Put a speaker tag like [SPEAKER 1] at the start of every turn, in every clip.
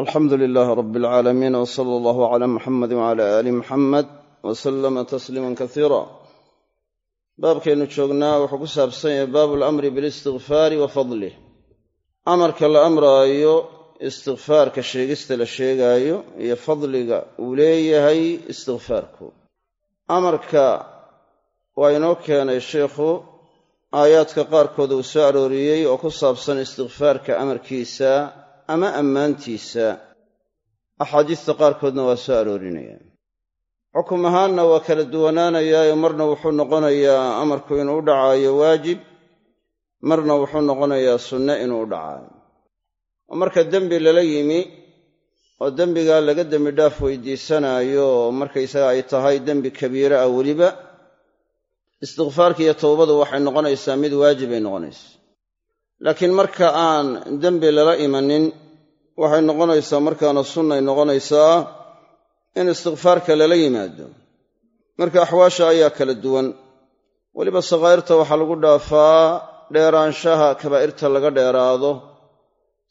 [SPEAKER 1] alxamdu lilaahi rabi alcaalamiin w sala allahu cala muxamedi wcala aali muxamed wa sallama tasliiman kasiira baabkaynu joognaa wuxuu ku saabsan yahay baabu alamri bilistikfaari wa fadlih amarka la amraayo istikfaarka sheegista la sheegaayo iyo fadliga uu leeyahay istikfaarku amarka waa inoo keenay sheikhu aayaadka qaarkood uu soo arooriyey oo ku saabsan istikfaarka amarkiisa ama ammaantiisa axaadiista qaarkoodna waa soo aroorinaya. Xukum ahaanna waa kala duwanaanayaayo marna wuxuu noqonayaa amarku inuu u dhacaayo waajib marna wuxuu noqonayaa sunne inuu u dhacaayo. Oo marka dembi lala yimi oo dembigaa laga dembi dhaaf weydiisanaayo oo markaysaga ay tahay dembi kabiire ah weliba istikfaarka iyo towbadu waxay noqonaysaa mid waajibay noqonaysa laakiin marka aan dembi lala imanin waxay noqonaysaa markaana sunnay noqonaysaa in istikfaarka lala yimaado. Marka axwaasha ayaa kala duwan. Weliba sakhaa'irta waxaa lagu dhaafaa dheeraanshaha kabaa'irta laga dheeraado.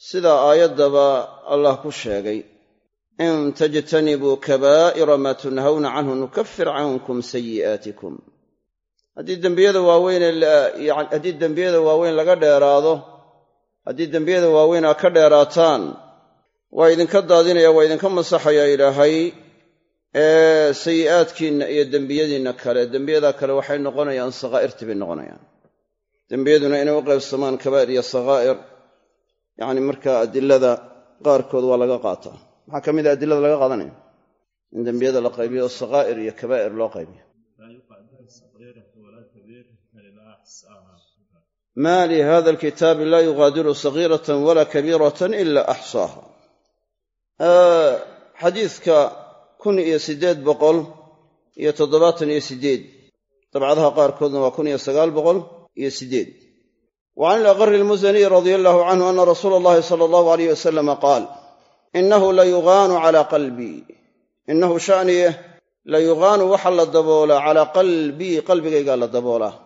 [SPEAKER 1] Sida aayaddaba allah ku sheegay in tajtanibuu kabaa'ira maa tunhawna canhu nukafir cankum sayi'aatikum haddii dembiyada waaweynhaddii dembiyada waaweyn laga dheeraado haddii dembiyada waaweyn aa ka dheeraataan waa idinka daadinaya waa idinka masaxayaa ilaahay ee sayi'aadkiinna iyo dembiyadiinna kale. Dembiyada kale waxay noqonayaan sakhaa'irtii bay noqonayaan. Dembiyaduna inay u qaybsamaan kabaa'ir iyo sakhaa'ir yacni markaa adilada qaarkood waa laga qaataa maxaa ka mid a adilada laga qaadanaya. In dembiyada la qaybiyo oo sakhaa'ir iyo kabaa'ir loo qaybiyo ma lihada alkitaabi laa yugaadiru sagiiratan walaa kabiiratan ila axsaaha xadiidka kun iyo siddeed boqol iyo toddobaatan iyo siddeed dabcadaha qaarkoodna waa kun iyo sagaal boqol iyo siddeed wa can ilaqari almusaniy radia allahu canhu ana rasuula allahi sala allahu alayh wasalama qaal inahu la yugaanu calaa qalbii inahu sha'niye la yugaanu waxa la daboolaa calaa qalbii qalbigaygaa la daboolaa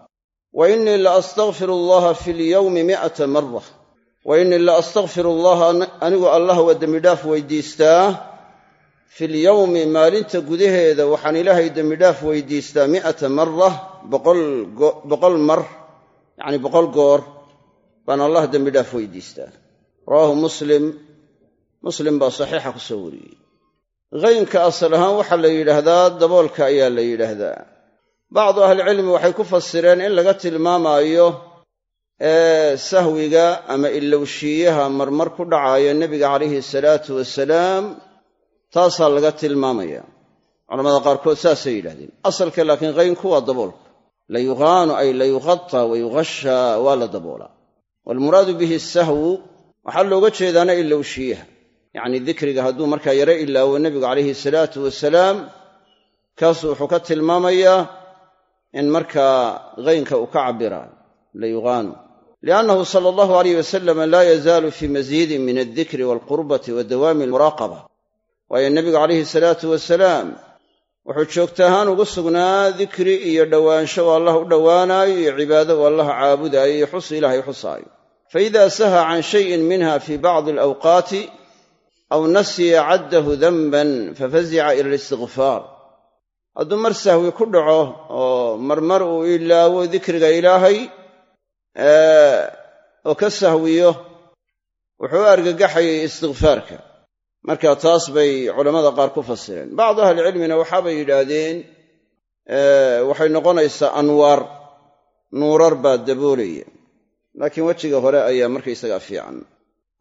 [SPEAKER 1] wa innii la astakfiru allaha fi lyowmi mi'ata mara wa innii la astakfiru allaha anigu allah waa dembidhaaf weydiistaa fi lyowmi maalinta gudaheeda waxaan ilaahay dembidhaaf weydiistaa mi'ata mara boqol mar yacni boqol goor baan allah dembidhaaf weydiistaa rawaahu muslim muslim baa saxiixa ku soo wariyey haynka asal ahaan waxaa la yidhaahdaa daboolka ayaa la yidhaahdaa bacdu ahlicilmi waxay ku fasireen in laga tilmaamaayo sahwiga ama ilowshiiyaha marmar ku dhacaaya nebiga calayhi salaatu wasalaam taasaa laga tilmaamaya. Culamada qaarkood saasay yidhahdeen asalka laakiin haynku waa daboolka la yuqaanu ay la yuqata wa yughashaa waa la daboolaa waalmuraadu bihi sahwu waxaa looga jeedaana ilowshiyaha. Yacni dikriga hadduu markaa yaro ilaawo nebigu calayhi salaatu wasalaam kaasu wuxuu ka tilmaamayaa in markaa haynka uu ka cabbiraayo la yuqaanu. liannahu sala allahu alayh wasalama laa yazaalu fii masiidin min aldikri waalqurbati wa dawaami almuraaqaba waayo nebigu calayhi salaatu wasalaam wuxuu joogta ahaan ugu sugnaa dikri iyo dhowaansho oo allah u dhowaanaayo iyo cibaado oo allah caabudaayo iyo xus ilaahay xusaayo faida saha can shayin minha fii bacdi alawqaati aw nasiya caddahu danban fafazica ila alistikfaar hadduu mar sahwi ku dhaco oo marmar uu ilaawo dikriga ilaahay oo ka sahwiyo wuxuu argagaxayay istikfaarka marka taas bay culammada qaar ku fasireen. Bacdu ahlicilmina waxaabay yidhaahdeen waxay noqonaysaa anwaar nuurar baa daboolaya. Laakiin wejiga hore ayaa markaysagaa fiican.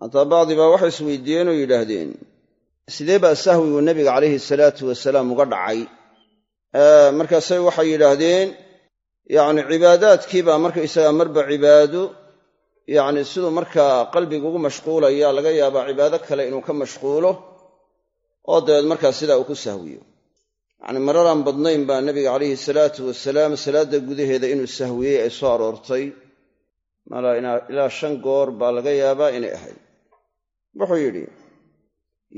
[SPEAKER 1] Hataa bacdi baa waxay isweydiiyeen oo yidhaahdeen sidee baa sahwigu nebiga calayhi salaatu wasalaam uga dhacay markaasay waxay yidhaahdeen yacni cibaadaadkii baa markaysagaa marba cibaado yacni siduu markaa qalbiga ugu mashquulaya laga yaabaa cibaado kale inuu ka mashquulo oo dabeed markaa sidaa uu ku sahwiyo. Yacni mararaan badnayn baa nebiga calayhi salaatu wasalaam salaadda gudaheeda inuu sahwiyey ay soo aroortay. Malaa ilaa shan goor baa laga yaabaa inay ahayd. Wuxuu yidhi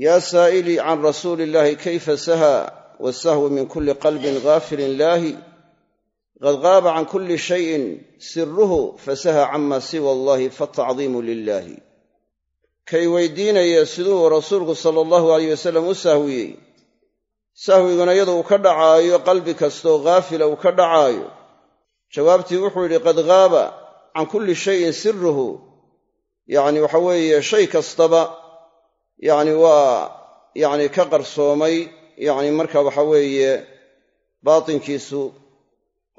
[SPEAKER 1] yaa saa'ilii can rasuuli illaahi kayfa saha wasahwu min kulli qalbin ghaafilin laahi qad qaaba can kulli shayin siruhu fasaha cama siwa allahi fatacdiimu lilaahi kay weydiinaya siduu rasuulku sala allahu alayh wasalam u sahwiyey sahwiguna iyada uu ka dhacaayo qalbi kastooo ghaafila uu ka dhacaayo jawaabtii wuxuu yidhi qad ghaaba can kulli shayin siruhu yacni waxa weeye shay kastaba yacni waa yacni ka qarsoomay yacni marka waxa weeye baatinkiisu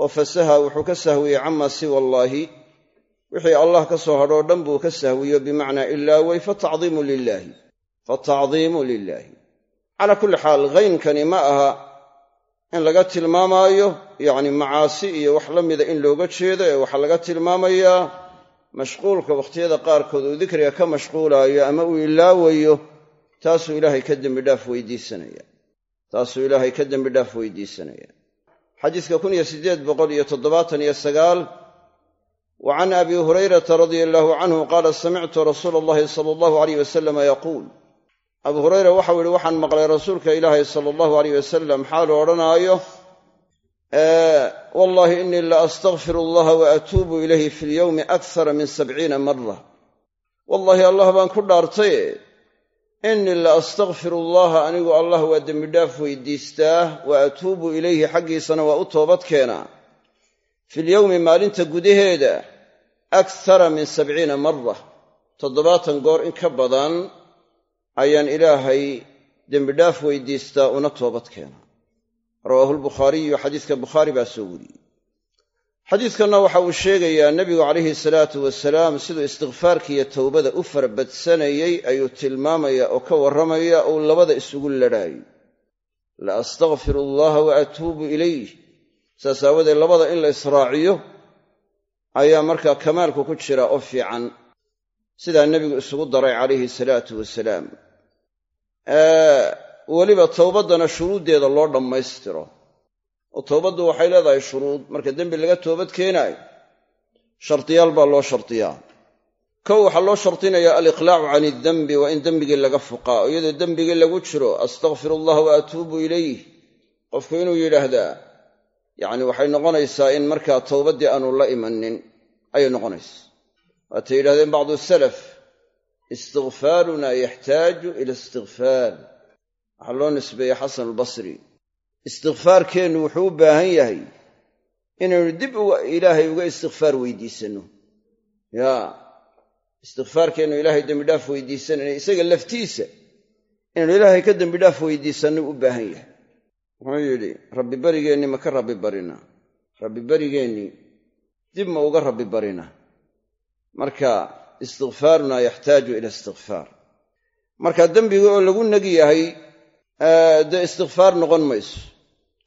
[SPEAKER 1] oo fasaha wuxuu ka sahwiyey camaa siwa allaahi. Wixii allah ka soo hadhoo dhan buu ka sahwiyo bimacnaa ilaawey fatacdiimu lilaahi fatacdiimu lilaahi calaa kulli xaal haynkani ma aha in laga tilmaamaayo yacni macaasi iyo wax la mida in looga jeedo ee waxaa laga tilmaamayaa mashquulka wakhtiyada qaarkood uu dikriga ka mashquulaayo ama uu ilaawayo taasuu ilaahay ka dembidhaaf weydiisanaya taasuu ilaahay ka dembidhaaf weydiisanaya xadiiska kun iyo siddeed boqol iyo toddobaatan iyo sagaal wa can abi hurayrata radia allaahu canhu qaala samictu rasuula allahi sala allahu aleyh wasalama yaquul. Abu hurayra waxau yihi waxaan maqlay rasuulka ilaahay sala allahu aleyh wasalam xaaluu odhanaayo wallahi inii la astakfiru allaha wa atuubu ilayhi fi lyowmi akthara min sabciina mara wallaahi allah baan ku dhaartaye innii la astakfiru allaha anigu allah waa dembidhaaf weydiistaa wa atuubu ilayhi xaggiisana waa u toobad keenaa filyowmi maalinta gudaheeda akthara min sabciina mara toddobaatan goor in ka badan ayaan ilaahay dembidhaaf weydiistaa una toobad keenaa rawaahu lbukhaariyu xadiiska bukhaari baa soo weriyey xadiidkanna waxa uu sheegayaa nebigu calayhi salaatu wasalaam siduu istikfaarka iyo towbada u farabadsanayey ayuu tilmaamaya oo ka warramaya uu labada isugu ladhaayo la astakfiru allaha wa atuubu ilayh. Saas aawadeed labada in la israaciyo ayaa markaa kamaalku ku jira oo fiican. Sidaa nebigu isugu daray calayhi salaatu wasalaam. Weliba towbaddana shuruuddeeda loo dhammaystiro oo towbaddu waxay leedahay shuruud. Marka dembi laga toobad keenaayo shardiyaal baa loo shardiyaa kow waxaa loo shardinayaa aliqlaacu can idembi waa in dembigii laga fuqaa oo iyadoo dembigii lagu jiro astakfiru allah wa atuubu ilayh qofku inuu yidhaahdaa yacni waxay noqonaysaa in markaa towbaddii aanu la imanin ayay noqonaysa waatay yidhahdeen bacdu salaf istikfaaruna yaxtaaju ila istikfaar waxaa loo nisbeeyey xasan albasri istikfaarkeennu wuxuu u baahan yahay inaynu dib ilaahay uga istikfaar weydiisanno yaa istikfaarkeennu ilaahay dembidhaaf weydiisanayna isaga laftiisa inaynu ilaahay ka dembidhaaf weydiisanno u baahan yahay. Wuxuu yidhi rabbi berigeennii ma ka rabbi barina. Rabbi berigeennii dib ma uga rabbi barina. Marka istikfaaruna yaxtaaju ila istikfaar marka dembiga oo lagu negi yahay dee istikfaar noqon mayso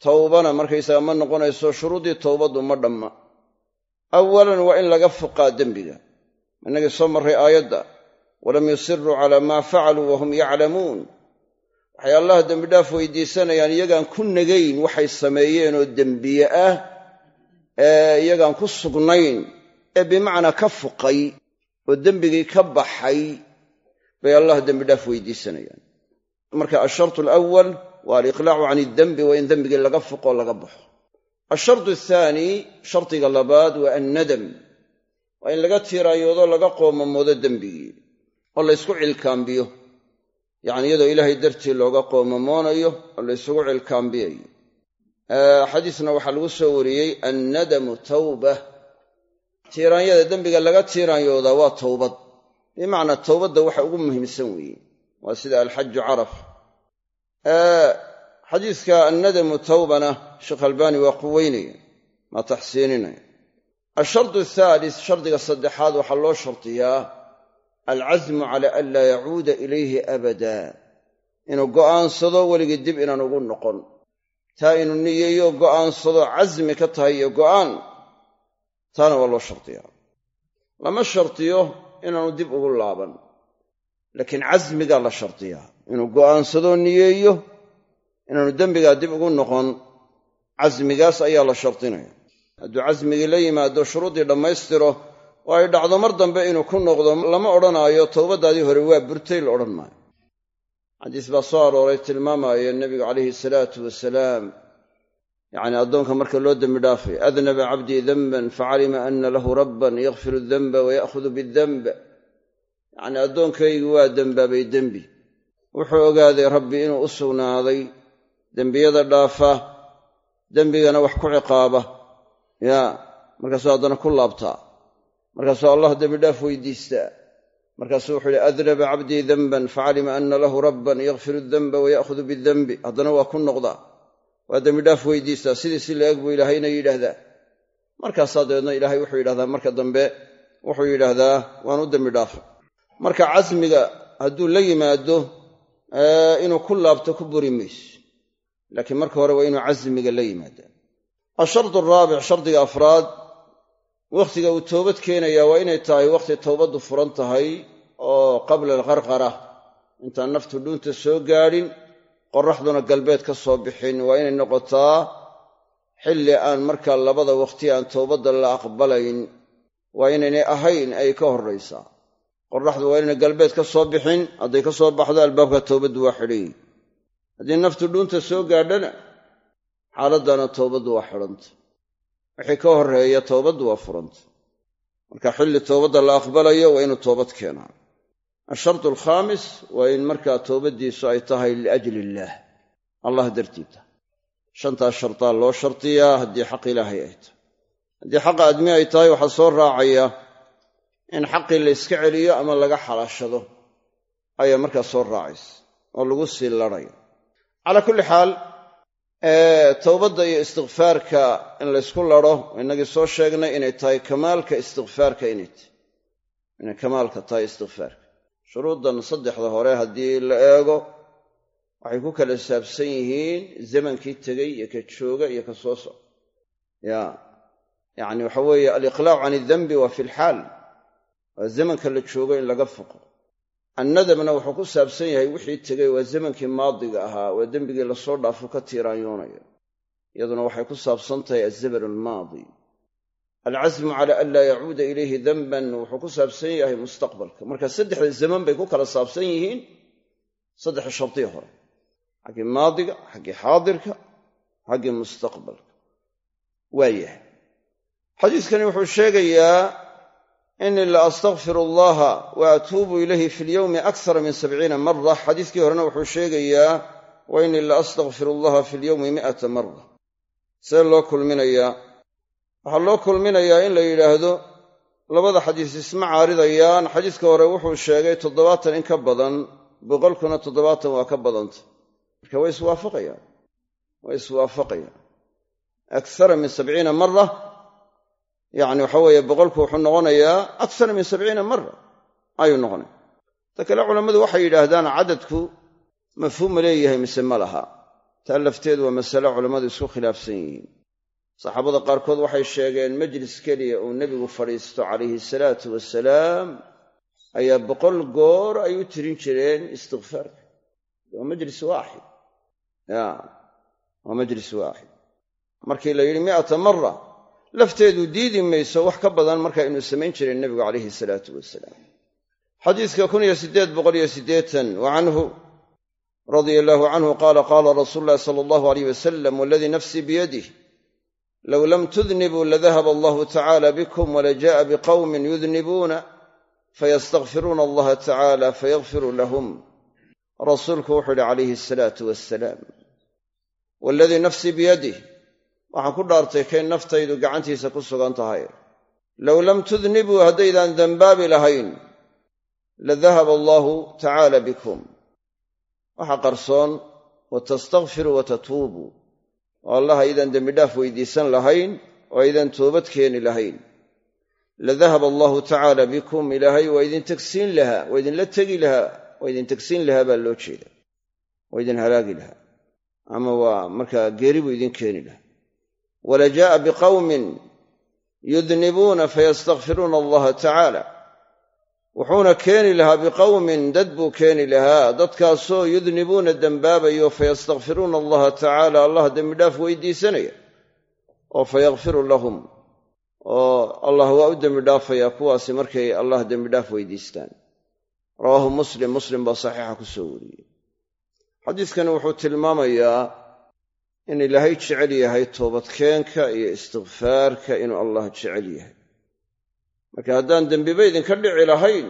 [SPEAKER 1] towbana markaysaga ma noqonayso shuruuddii towbaddu ma dhamma. Awalan waa in laga fuqaa dembiga. Innagii soo marray aayadda walam yusiruu calaa maa facaluu wahum yaclamuun. Waxay allah dembidhaaf weydiisanayaan iyagaan ku negayn waxay sameeyeen oo dembiye ah ee iyagaan ku sugnayn ee bimacnaa ka fuqay oo dembigii ka baxay bay allah dembidhaaf weydiisanayaan. Marka ashartu alawal waa aliqlaacu can idembi waa in dembigii laga fuqoo laga baxo. Ashartu athaani shardiga labaad waa annadam. Waa in laga tiiraayoodo laga qoomamoodo dembigii oo laysku cilkaambiyo. Yacni iyadoo ilaahay dartii looga qoomamoonayo oo laysugu cilkaambiyayo. Xadiisna waxaa lagu soo wariyey annadamu tawba. Tiiraanyada dembiga laga tiiraanyoodaa waa towbad bimacnaa towbadda waxa ugu muhiimsan weeye. Waa sida alxaju caraf xadiiska annadamu tawbana sheekh albaani waa quweynaya maa taxsiininaya ashardu athaalis shardiga saddexaad waxaa loo shardiyaa alcasmu cala an laa yacuuda ilayhi abada. Inuu go'aansado weligii dib inaan ugu noqon. Taa inuu niyeeyo go'aansado casmi ka tahay iyo go'aan taana waa loo shardiyaa lama shardiyo inaanu dib ugu laaban laakiin casmigaa la shardiyaa inuu go'aansadoo niyeeyo inaanu dembigaa dib ugu noqon casmigaas ayaa la shardinaya hadduu casmigii la yimaado shuruuddii dhammaystiro oo ay dhacdo mar dambe inuu ku noqdo lama odhanaayo towbaddaadii hore waa burtay la odhan maayo. Xadiis baa soo arooray tilmaamaya nebigu calayhi salaatu wasalaam yacni addoonka marka loo dembi dhaafay adnaba cabdii denban facalima ana lahu rabban yakfiru denba wa ya'hudu bidenb yacnii addoonkaygu waa dembaabay dembi wuxuu ogaaday rabbi inuu u sugnaaday dembiyada dhaafa dembigana wax ku ciqaaba. Yaa markaasuu haddana ku laabtaa. Markaasuu allah dembidhaaf weydiistaa. Markaasuu wuxuu yihi adraba cabdii denban facalima ana lahu rabban yakfiru denba waya'hudu bidenbi haddana waa ku noqdaa. Waa dembidhaaf weydiistaa. Sidii si la-eg buu ilaahayna yidhaahdaa. Markaasaa dabeedna ilaahay wuxuu yidhahdaa marka dambe wuxuu yidhaahdaa waan u dembi dhaafa marka casmiga hadduu la yimaado inuu ku laabto ku buri mayso. Laakiin marka hore waa inuu casmiga la yimaadaa ashardu araabic shardiga afraad wakhtiga uu toobad keenayaa waa inay tahay wakhti towbaddu furan tahay oo qabla alqarqara intaan naftu dhuunta soo gaadhin qoraxduna galbeed ka soo bixin waa inay noqotaa xilli aan markaa labada wakhti aan towbadda la aqbalayn waa inaynay ahayn ay ka horraysaa qoraxdu waa inayna galbeed ka soo bixin hadday ka soo baxdo albaabka towbaddu waa xidhan haddii naftu dhuunta soo gaadhana xaaladdana towbaddu waa xidhanta wixii ka horreeya towbaddu waa furanta marka xilli towbadda la aqbalayo waa inuu toobad keenaa. Ashartu alkhaamis waa in markaa toobaddiisu ay tahay liajli illaah allah dartiita shantaas shartaa loo shartiyaa haddii xaq ilaahay ay tahay. Haddii xaqa admi ay tahay waxaa soo raacaya in xaqii la yska celiyo ama laga xalaashado ayaa markaa soo raacaysa oo lagu sii ladhaya calaa kulli xaal towbadda iyo istikfaarka in laysku ladho innagii soo sheegnay inay tahay kamaalka istikfaarka inay tahay. Inay kamaalka tahay istikfaarka shuruuddan saddexda hore haddii la eego waxay ku kala saabsan yihiin zamankii tegey iyo ka jooga iyo ka soo soco ya yacni waxa weeye aliqlaacu can idambi waa fi lxaal waa zamanka la joogo in laga foqo annadamna wuxuu ku saabsan yahay wixii tegey waa zamankii maadiga ahaa waa dembigii la soo dhaafo ka tiiraanyoonayo. Iyaduna waxay ku saabsan tahay alzaman almaadi. Alcasmu cala an laa yacuuda ilayhi denban wuxuu ku saabsan yahay mustaqbalka. Marka saddexda zaman bay ku kala saabsan yihiin saddexa shartii hore. Xaggii maadiga xaggii xaadirka xaggii mustaqbalka. Waa yahay. Xadiiskani wuxuu sheegayaa inii la astakfir allaha wa atuubu ilayhi fi lyowmi akthara min sabciina mara xadiiskii horena wuxuu sheegayaa wa inii la astakfir allaha fi lyowmi mi'ata mara see loo kulminayaa. Waxaa loo kulminayaa in la yidhaahdo labada xadiis isma caaridayaan. Xadiiska hore wuxuu sheegay toddobaatan in ka badan boqolkuna toddobaatan waa ka badanta. Marka way iswaafaqayaan way iswaafaqayaan akara min sabciina mara yacni waxa weeye boqolku wuxuu noqonayaa akara min sabciina mara ayuu noqonaya ta kale culammadu waxay yidhaahdaan cadadku mafhuuma leeyahay mise ma laha. Taa lafteedu waa masale culammadu isku khilaafsan yihiin. Saxaabada qaarkood waxay sheegeen majlis keliya uu nebigu fadhiisto calayhi salaatu wasalaam ayaa boqol goor ay u tirin jireen istikfaarka waa majlis waaxid. Ya waa majlis waaxid. Markii la yidhi mi'ata mara lafteedu diidi mayso wax ka badan marka inuu samayn jiray nebigu calayhi salaatu wasalaam. xadiiska wa canhu radia allaahu canhu qaala qaala rasuulu llahi sala allahu alayh wasalam waladii nafsii biyadih low lam tudnibuu ladahaba allahu tacala bikum walaja'a biqawmin yudnibuuna fayastakfiruuna allaha tacala fayakfiru lahum. Rasuulku wuxuu yidhi calayhi asalaatu wassalaam waaladii nafsii biyadih waxaan ku dhaartay kay naftaydu gacantiisa ku sugan tahay. Low lam tudnibuu haddaydaan dembaabi lahayn la dahaba allahu tacaala bikum. Waxa qarsoon wa tastakfiruu wa tatuubuu oo allah aydaan dembidhaaf weydiisan lahayn oo aydaan toobad keeni lahayn. La dahaba allahu tacaala bikum ilaahay waa idin tegsiin lahaa waa idinla tegi lahaa waa idin tegsiin lahaa baa loo jeeda waa idin halaagi lahaa. Ama waa markaa geeri buu idin keeni lahaa wala jaa'a biqawmin yudnibuuna fayastakfiruuna allaha tacaala wuxuuna keeni lahaa biqawmin dad buu keeni lahaa dadkaasoo yudnibuuna dembaabayo fayastakfiruuna allaha tacaala allah dembidhaaf weydiisanaya oo fayakfiru lahum oo allah waa u dembidhaafayaa kuwaasi markay allah dembidhaaf weydiistaan rawaahu muslim muslim baa saxiixa ku soo wariyey xadiiskani wuxuu tilmaamayaa in ilaahay jecel yahay toobadkeenka iyo istikfaarka inuu allah jecel yahay. Marka haddaan dembiba idinka dhici lahayn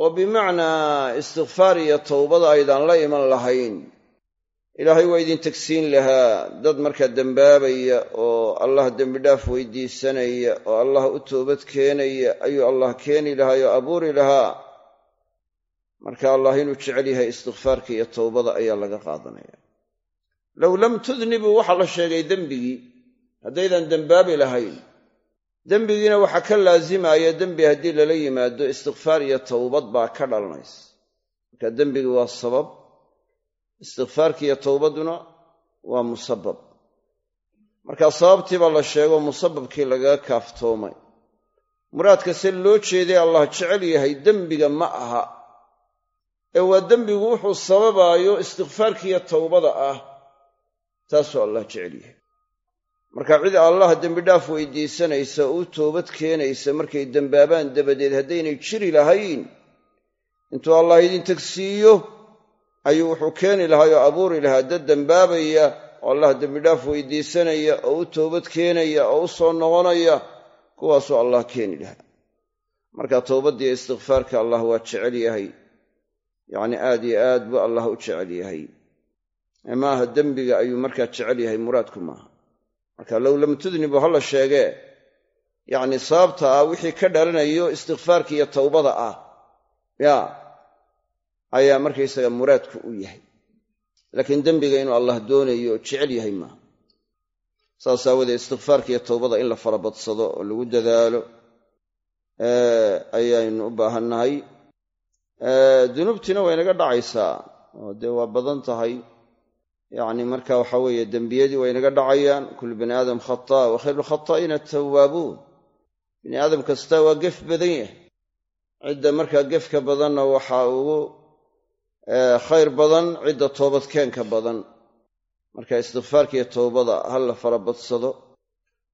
[SPEAKER 1] oo bimacnaa istikfaar iyo towbada aydaan la iman lahayn ilaahay waa idin tegsiin lahaa. Dad markaa dembaabaya oo allah dembidhaaf weydiisanaya oo allah u toobad keenaya ayuu allah keeni lahaa oo abuuri lahaa. Marka allah inuu jecel yahay istikfaarka iyo towbada ayaa laga qaadanaya low lam tudnibuu waxaa la sheegay dembigii. Haddaydan dembaabi lahayn. Dembigiina waxaa ka laazimaya dembi haddii lala yimaado istikfaar iyo towbad baa ka dhalanaysa marka dembigi waa sabab istikfaarki iyo towbadduna waa musabab. Marka sababtii baa la sheego musababkii lagaga kaaftoomay. Muraadka se loo jeeday allah jecel yahay dembiga ma aha. Ee waa dembigu wuxuu sababaayo istikfaarkiiyo towbada ah taasuu allah jecel yahay. Marka cid allah dembidhaaf weydiisanaysa oo u toobad keenaysa markay dembaabaan dabadeed haddaynay jiri lahayn intuu allah idin tegsiiyo ayuu wuxuu keeni lahaa oo abuuri lahaa dad dembaabaya oo allah dembidhaaf weydiisanaya oo u toobad keenaya oo u soo noqonaya kuwaasuu allah keeni lahaa. Marka towbaddiiyo istikfaarka allah waa jecel yahay. Yacni aad iyo aad buu allah u jecel yahay maaha dembiga ayuu markaa jecel yahay muraadku maaha. Marka low lam tudnibu ha la sheegee yacni sababta ah wixii ka dhalanayo istikfaarka iyo towbada ah ya ayaa markaysaga muraadku u yahay. Laakiin dembiga inuu allah doonayo oo jecel yahay maaha. Saas aawoodee istikfaarka iyo towbada in la farabadsado oo lagu dadaalo ayaynu u baahannahay. Dunuubtiina waa inaga dhacaysaa oo dee waa badan tahay yacni marka waxa weeye dembiyadii waa inaga dhacayaan. Kullu bani aadam khataa wa khayru lkhataa'iina atawaabuun bini aadam kasta waa gef badan yahay. Cidda markaa gefka badanna waxaa ugu khayr badan cidda toobadkeenka badan. Marka istikfaarka iyo towbada ha la farabadsado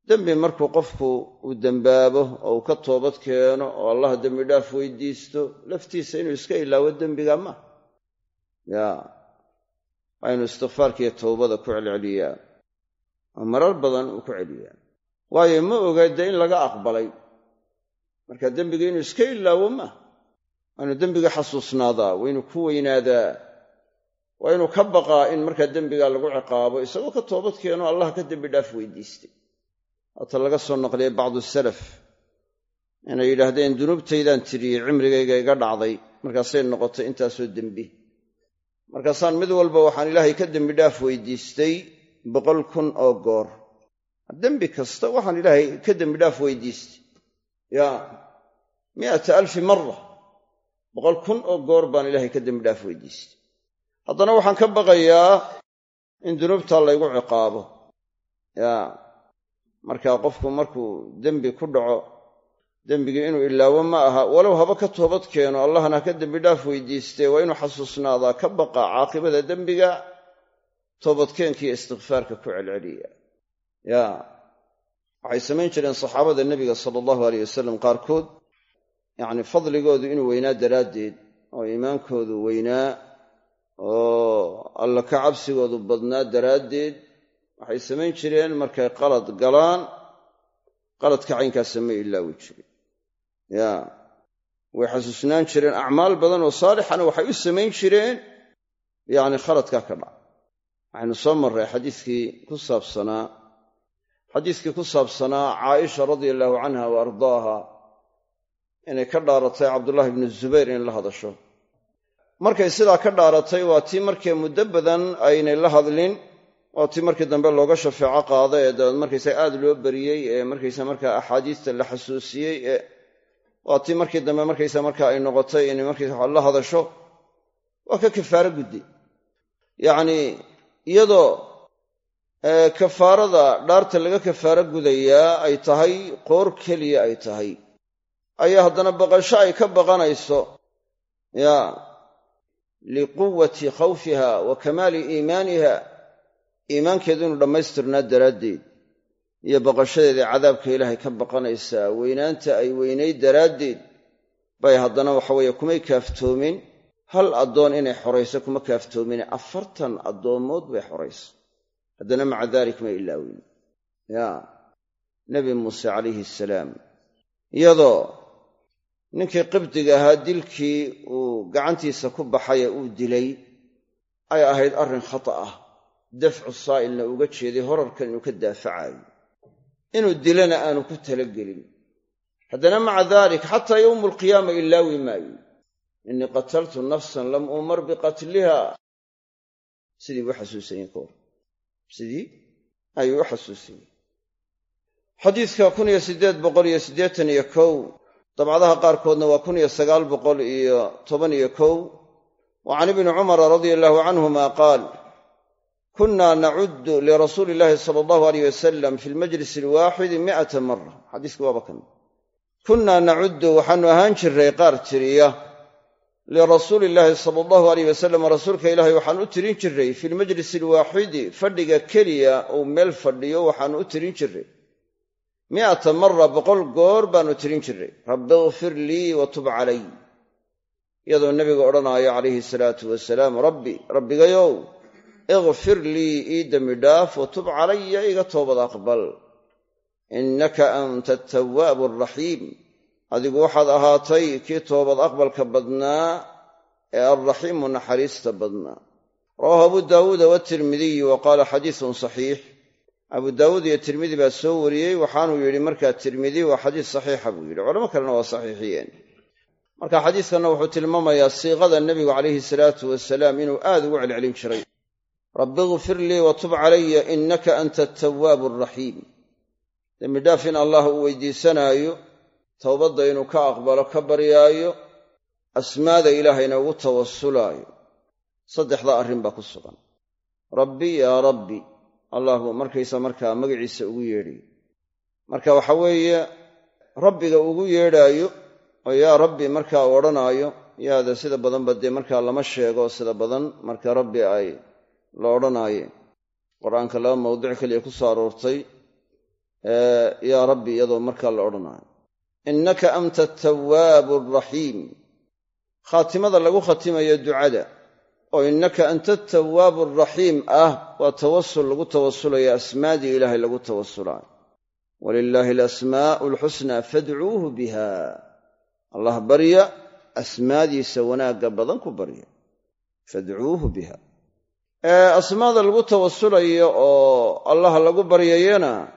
[SPEAKER 1] dembi markuu qofku uu dembaabo oo uu ka toobad keeno oo allah dembi dhaaf weydiisto laftiisa inuu iska ilaawo dembiga ma. Ya waa inuu istikfaarka iyo towbada ku celceliyaa. Oo marar badan uu ku celiyaa waayo ma oga dee in laga aqbalay. Marka dembiga inuu iska ilaawo ma. Waa inuu dembiga xasuusnaadaa waa inuu ku weynaadaa. Waa inuu ka baqaa in markaa dembiga lagu ciqaabo isagoo ka toobad keeno allah ka dembi dhaaf weydiistay. Haata laga soo naqliyay bacdu salaf. Inay yidhaahdeen dunuubtaydaan tiriyey cimrigayga iga dhacday. Markaasay noqotay intaasoo dembi markaasaan mid walba waxaan ilaahay ka dembi dhaaf weydiistay boqol kun oo goor. Dembi kasta waxaan ilaahay ka dembi dhaaf weydiistay. Ya mi'ata alfi mara boqol kun oo goor baan ilaahay ka dembi dhaaf weydiistay. Haddana waxaan ka baqayaa in dunuubtaa laygu ciqaabo. Ya markaa qofku markuu dembi ku dhaco dembigii inuu ilaawo ma aha. Walow haba ka toobad keeno allahna ka dembi dhaaf weydiistee waa inuu xasuusnaadaa ka baqa caaqibada dembiga toobadkeenkiiyo istikfaarka ku celceliya. Ya waxay samayn jireen saxaabada nebiga sala allahu aleyh wasalam qaarkood. Yacni fadligoodu inuu weynaa daraaddeed oo iimaankoodu weynaa oo alla ka cabsigoodu badnaa daraaddeed waxay samayn jireen markay qalad galaan qaladka caynkaasa ma ilaawi jirin ya. Way xasuusnaan jireen acmaal badan oo saalixana waxay u samayn jireen. Yacni khaladkaa ka dhac waxaynu soo marray xadiiskii ku saabsanaa xadiiskii ku saabsanaa caaisha radia allahu canha wa ardaaha inay ka dhaaratay cabdullaahi ibnu zubayr inay la hadasho. Markay sidaa ka dhaaratay waa tii markee muddo badan aynay la hadlin waa tii markii dambe looga shafeeco qaada ee dabeed markaysa aad loo beriyey ee markaysa markaa axaadiista la xasuusiyey ee waa tii markii dambe markaysa markaa ay noqotay inay markaysa la hadasho waa ka kafaaro guddi. Yacnii iyadoo kafaarada dhaarta laga kafaaro gudayaa ay tahay qoor keliya ay tahay. Ayaa haddana baqasho ay ka baqanayso ya liquwati khawfiha wa kamaali iimaaniha iimaankeedu inuu dhammaystirnaa daraaddeed iyo baqashadeeda cadaabka ilaahay ka baqanaysaa weynaanta ay weynayd daraaddeed bay haddana waxaweeye kumay kaaftoomin. Hal addoon inay xorayso kuma kaaftoomine afartan addoommood bay xorayso. Haddana maca daalik may ilaawin. Ya nebi muuse calayhi asalaam iyadoo ninkii qibdiga ahaa dilkii uu gacantiisa ku baxay uu dilay ay ahayd arrin khata ah. Dafcu saa'ilna uga jeeday horarkan inuu ka daafacayo inuu dilana aanu ku talagelin. Haddana maca dalik xataa yowmu alqiyaama ilaawi maayo innii qataltu nafsan lam umar biqatliha. Sidii buu xasuusanyey ka sidii? Ayuu u xasuusanyey xadiidka kun iyo siddeed boqol iyo siddeetan iyo kow dabcadaha qaarkoodna waa kun iyo sagaal boqol iyo toban iyo kow. Wa can ibni cumara radia allahu canhuma qaal kunna nacuddu lirasuuli illahi sala allahu aleyh wasalam fi lmajlisi alwaaxidi mi'ata mara xadiiska waaba kan kunnaa nacuddu waxaannu ahaan jirray qaar tiriya lirasuuli illaahi sala allahu aleyh wasalam rasuulka ilaahay waxaan u tirin jirray fi lmajlisi alwaaxidi fadhiga keliya uu meel fadhiyo waxaannu u tirin jirray mi'ata mara boqol goor baannu tirin jirray rabbi ikfir lii wa tub calay iyadoo nebiga odhanaayo calayhi salaatu wasalaam rabbi rabbigayow ikfir lii ii dembi dhaaf wa tub calaya iga toobad aqbal. Innaka anta atawaabu alraxiim adigu waxaad ahaatay kii toobad aqbalka badnaa ee alraxiimu naxariista badnaa. Rawaahu abu daawuuda watirmidiyu wa qaala xadiisun saxiix. Abu daawuud iyo tirmidi baa soo wariyey waxaanuu yidhi markaa tirmidi waa xadiis saxiixa buu yidhi. Culamo kalena waa saxiixiyeen. Marka xadiiskanna wuxuu tilmaamayaa siiqada nebigu calayhi salaatu wasalaam inuu aad ugu celcelin jiray rabbi ikfir lii wa tub calaya innaka anta atawaabu alraxiim dembidhaaf in allah uu weydiisanaayo towbadda inuu ka aqbalo ka baryaayo asmaada ilaahayna ugu tawasulaayo saddexdaa arrin baa ku sugan. Rabbi yaa rabbi allahu markaysa markaa magaciisa ugu yeedhayo marka waxa weeye rabbiga ugu yeedhaayo oo yaa rabbi markaa u odhanaayo yaada sida badanba dee markaa lama sheego sida badan marka rabbi ay la odhanaayeen qur'aanka laba mawdic keliya ku soo aroortay yaa rabbi iyadoo markaa la odhanaayo. Innaka anta atawaabu alraxiim khaatimada lagu khatimayo ducada. Oo innaka anta atawaabu alraxiim ah waa tawasul lagu tawasulaya asmaadii ilaahay lagu tawasulaayo walilaahi alasmaa'u alxusnaa fadcuuhu biha allah barya asmaadiisa wanaagga badan ku barya fadcuuhu biha asmaada lagu tawasulayo oo allah lagu baryayana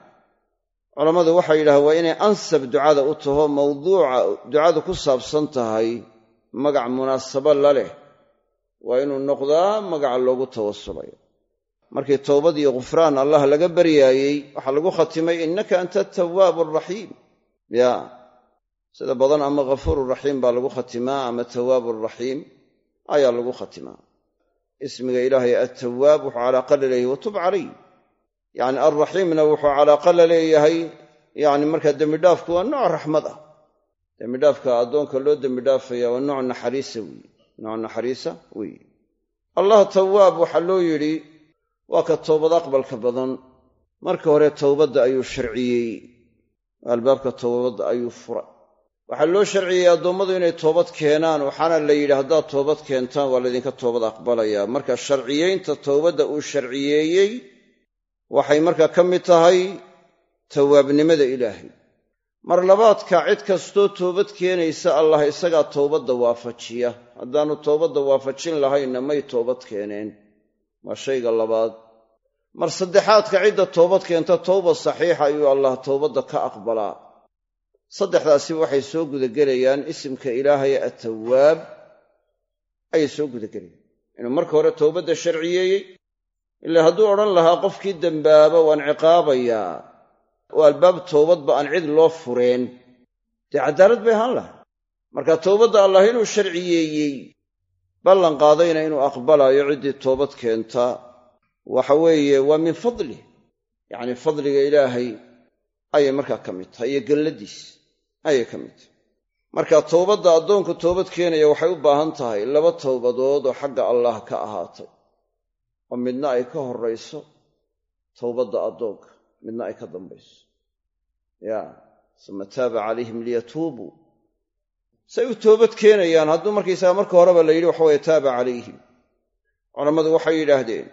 [SPEAKER 1] culammadu waxay yidhahdeen waa inay ansab ducada u taho mawduuca ducadu ku saabsan tahay magac munaasabo la leh. Waa inuu noqdaa magaca loogu tawasulayo. Markii towbad iyo khufraan allah laga baryaayey waxaa lagu khatimay innaka anta atawaabu alraxiim ya sida badan ama ghafuuru raxiim baa lagu khatimaa ama tawaabu raxiim ayaa lagu khatimaa ismiga ilaahay attawaab wuxuu calaaqa la leeyahy watub calay yacni alraxiimna wuxuu calaaqa la leeyahay yacni markaa dembidhaafku waa nooc raxmad ah. Dembidhaafka addoonka loo dembidhaafaya waa nooc naxariisa weeye nooc naxariisa weeye. Allah tawaab waxaa loo yidhi waa ka toobad aqbalka badan. Marka hore towbadda ayuu sharciyey. Albaabka towbadda ayuu furay waxaa loo sharciyey addoommadu inay toobad keenaan waxaana la yidhi haddaad toobad keentaan waa laydinka toobad aqbalayaa marka sharciyeynta towbadda uu sharciyeeyey waxay markaa ka mid tahay tawaabnimada ilaahay. Mar labaadka cid kastoo toobad keenaysa allah isagaa towbadda waafajiya. Haddaannu toobadda waafajin lahaynna may toobad keeneen. Waa shayga labaad. Mar saddexaadka cidda toobad keenta towba saxiixa ayuu allah towbadda ka aqbalaa saddexdaasi waxay soo gudagelayaan isimka ilaahay atawaab ayay soo gudagelayaan. Inuu marka hore towbadda sharciyeeyey ilaa hadduu odhan lahaa qofkii dembaaba waan ciqaabayaa oo albaab towbadba aan cid loo fureen. Dee caddaalad bay ahaan lahay marka towbadda allah inuu sharciyeeyey ballan qaadayna inuu aqbalaayo ciddii toobad keenta. Waxa weeye waa min fadlih yacnii fadliga ilaahay ayay markaa ka mid tahay iyo galladiis ayay ka mid marka towbadda addoonku toobad keenaya waxay u baahan tahay laba towbadood oo xagga allah ka ahaatay. Oo midna ay ka horrayso towbadda addoonka midna ay ka dambayso. Ya suma taaba calayhim liyatuubuu say u toobad keenayaan hadduu markaysaga marka horeba la yidhi waxaweye taaba calayhim. Culammadu waxay yidhaahdeen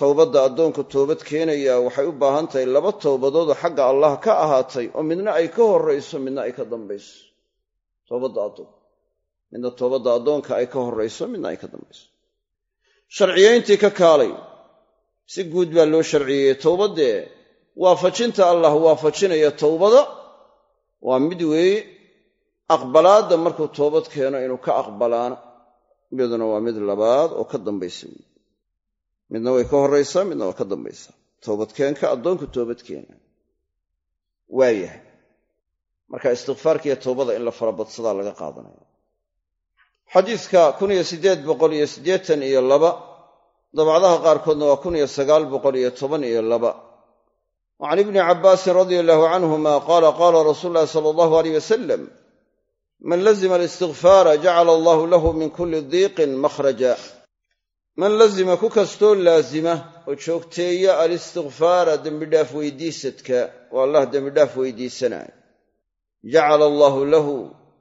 [SPEAKER 1] towbadda addoonku toobad keenayaa waxay u baahan tahay laba towbadoodoo xagga allah ka ahaatay oo midna ay ka horrayso midna ay ka dambayso. Toobadda addoon. Midna toobadda addoonka ay ka horrayso midna ay ka dambayso. Sharciyayntii ka kaalay. Si guud baa loo sharciyeeyey towbaddee waafajinta allah waafajinaya towbada waa mid weeye aqbalaadda markuu toobad keeno inuu ka aqbalaana iyaduna waa mid labaad oo ka dambaysa. wey midna way ka horraysaa midna waa ka dambaysaa. Toobadkeenka addoonku toobadkeena waayahay marka istikfaarkiiyo towbada in la farabadsadaa laga qaadanaya xadiidka kun iyo siddeed boqol iyo siddeetan iyo laba dabcdaha qaarkoodna waa kun iyo sagaal boqol iyo toban iyo laba. Wa can ibni cabbaasin radia allahu canhuma qaala qaala rasuulu llahi sala allahu aleyh wasalam man lazima alistikfaara jacala allahu lahu min kulli diiqin makhraja man lazima ku kastoo laazima oo joogteeya alistikfaara dembidhaaf weydiisadka oo allah dembidhaaf weydiisanaayo jacala allaahu lahu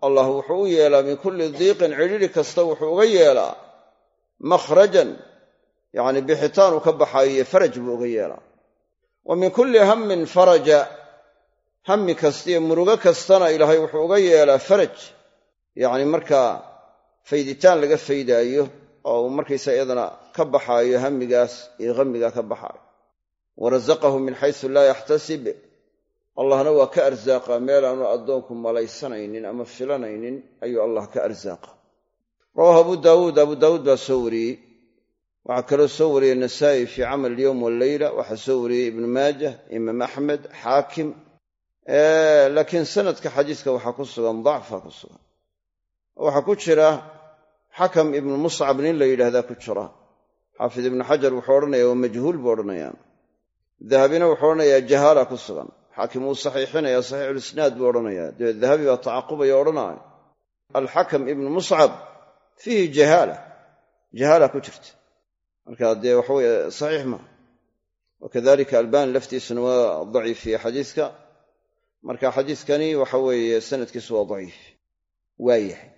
[SPEAKER 1] allah wuxuu u yeelaa min kulli diiqin cidhidhi kasta wuxuu uga yeelaa makhrajan yacni bixitaanuu ka baxaayo iyo faraj buu uga yeelaa. Wa min kulli hammin faraja hammi kasta iyo murugo kastana ilaahay wuxuu uga yeelaa faraj. Yacni markaa fayditaan laga faydaayo oo uu iyadana ka baxaayo hamigaas iyo hamigaa ka baxaayo. Wa rasaqahu min xaysu laa yaxtasib. Allahna waa ka arsaaqaa meel aanu addoonku malaysanaynin ama filanaynin ayuu allah ka arsaaqa rawaahu abu daawuud. Abu daawuud baa soo wariyey. Waxaa kaloo soo wariyey nasaa'i fii camal alyowm walleyla waxaa soo wariyey ibnu maajah imaam axmed xaakim. Laakiin sanadka xadiiska waxaa ku sugan dacfa ku sugan. Waxaa ku jira xakam ibnu muscab nin la yidhaahdaa ku jira. Xaafid ibnu xajar wuxuu odhanaya waa majhuul buu odhanayaa. Dahabina wuxuu odhanayaa jahaala ku sugan. Xaakim wuu saxiixinaya saxiixulisnaad buu odhanayaa. Dabeed dahabi baa tacaqubaya odhanaya alxakam ibnu muscab fiihi jahaala. Jahaala ku jirta. Marka dee waxaweye saxiix maa wakadalika albani laftiisuna waa daciifiye xadiiska. Marka xadiiskani waxa weeye sanadkiisu waa daciif. Waayahay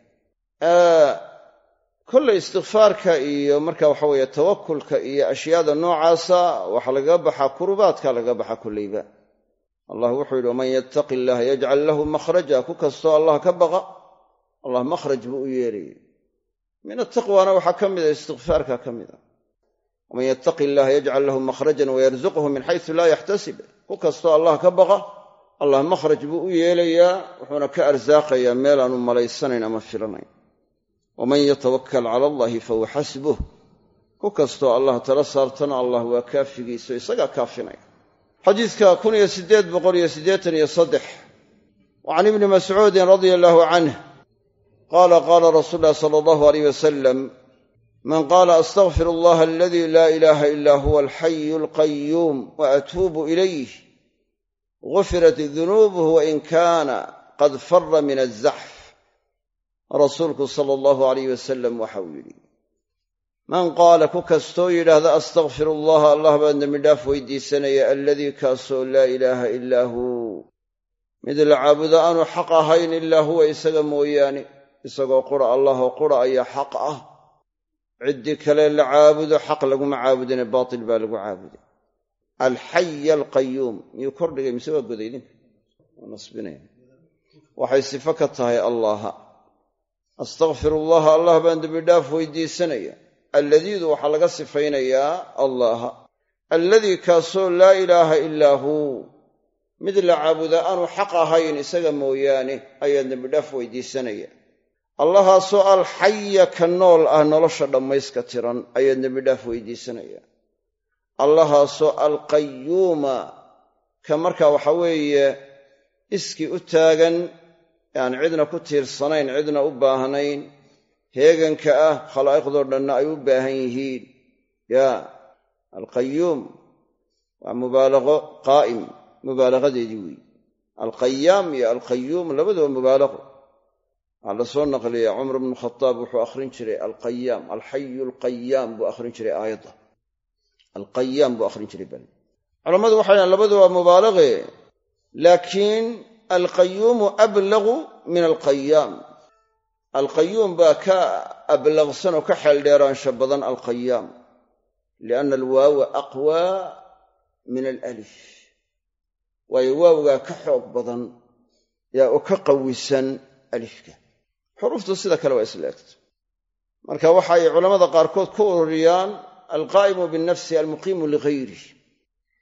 [SPEAKER 1] kolley istikfaarka iyo marka waxa weeye tawakulka iyo ashyaada noocaasa waxaa lagaga baxaa kurubaadka lagaga baxaa kolleyba allah wuxuu yidhi waman yattaqi illaha yajcal lahu makhraja ku kastoo allah ka baqa allah makhraj buu u yeelayay min ataqwana waxaa ka mida istikfaarka ka mida waman yattaqi illaha yajcal lahu makhrajan wayarzuqhu min xaysu laa yaxtasib ku kastoo allah ka baqa allah makhraj buu u yeelayaa wuxuuna ka arsaaqayaa meel aanu malaysanayn ama filanayn waman yatawakkal cala allahi fahuwa xasbuh ku kastoo allah tala saartana allah waa kaafigiiso isagaa kaafinaya. Xadiidka kun iyo siddeed boqol iyo siddeetan iyo saddex. Wa can ibni mascuudin radia allaahu canh qaala qaala rasuulu llahi sala allahu aleyh wasalam man qaala astaqfir allaha aladii laa ilaaha ilaa huwa alxayu alqayuum wa atuubu ilayh gufirat dunuubuh wain kaana qad fara min azaxf rasuulku sala allahu alayh wasalam waxa uu yidhi man qaala ku kastoo yidhaahda astakfiru allaha allah baan dembidhaaf weydiisanaya alladii kaasoo laa ilaaha ilaa huu. Mid la caabudo aanu xaq ahayn ilaa huwa isaga mooyaane isagoo qura allahoo qura ayaa xaq ah. Ciddii kale la caabudo xaq laguma caabudine baatil baa lagu caabuday. Alxaya alqayuum miyuu kordhigay mise waa goday idinka waa nasbinaya. Waxay sifo ka tahay allaha astakfir allaha allah baan dembidhaaf weydiisanaya. Alladiidu waxaa laga sifaynayaa allaha. Alladii kaasoo laa ilaaha ilaa huu. Mid la caabuda aanu xaq ahayn isaga mooyaane ayaan dembidhaaf weydiisanaya. Allahaasoo alxaya ka nool ah nolosha dhammayska tiran ayaan dembidhaaf weydiisanaya. Allahaasoo alqayuuma ka markaa waxa weeye iskii u taagan aan cidna ku tiirsanayn cidna u baahnayn heeganka ah khalaa'iqdoo dhanna ay u baahan yihiin. Yaa alqayuum waa mubaalaqo qaa'im mubaalaqadeedii weeye alqayaam iyo alqayuum labaduba mubaalaqo waxaa la soo naqliya cumar bnu khadaab wuxuu akhrin jiray alqayaam alxayu alqayaam buu akhrin jiray aayadda. Alqayaam buu akhrin jiray bal. Culammadu waxay dhahan labaduba mubaalaqe laakiin alqayuumu ablagu min alqayaam alqayuum baa ka ablaqsan oo ka xeeldheeraansha badan alqayaam lianna alwaawa aqwaa min alalif waayo waawgaa ka xoog badan yaa oo ka qawisan alifka xuruuftu sida kale waa isla egta marka waxay culammada qaarkood ku ururiyaan alqaa'imu binnafsi almuqiimu ligayrih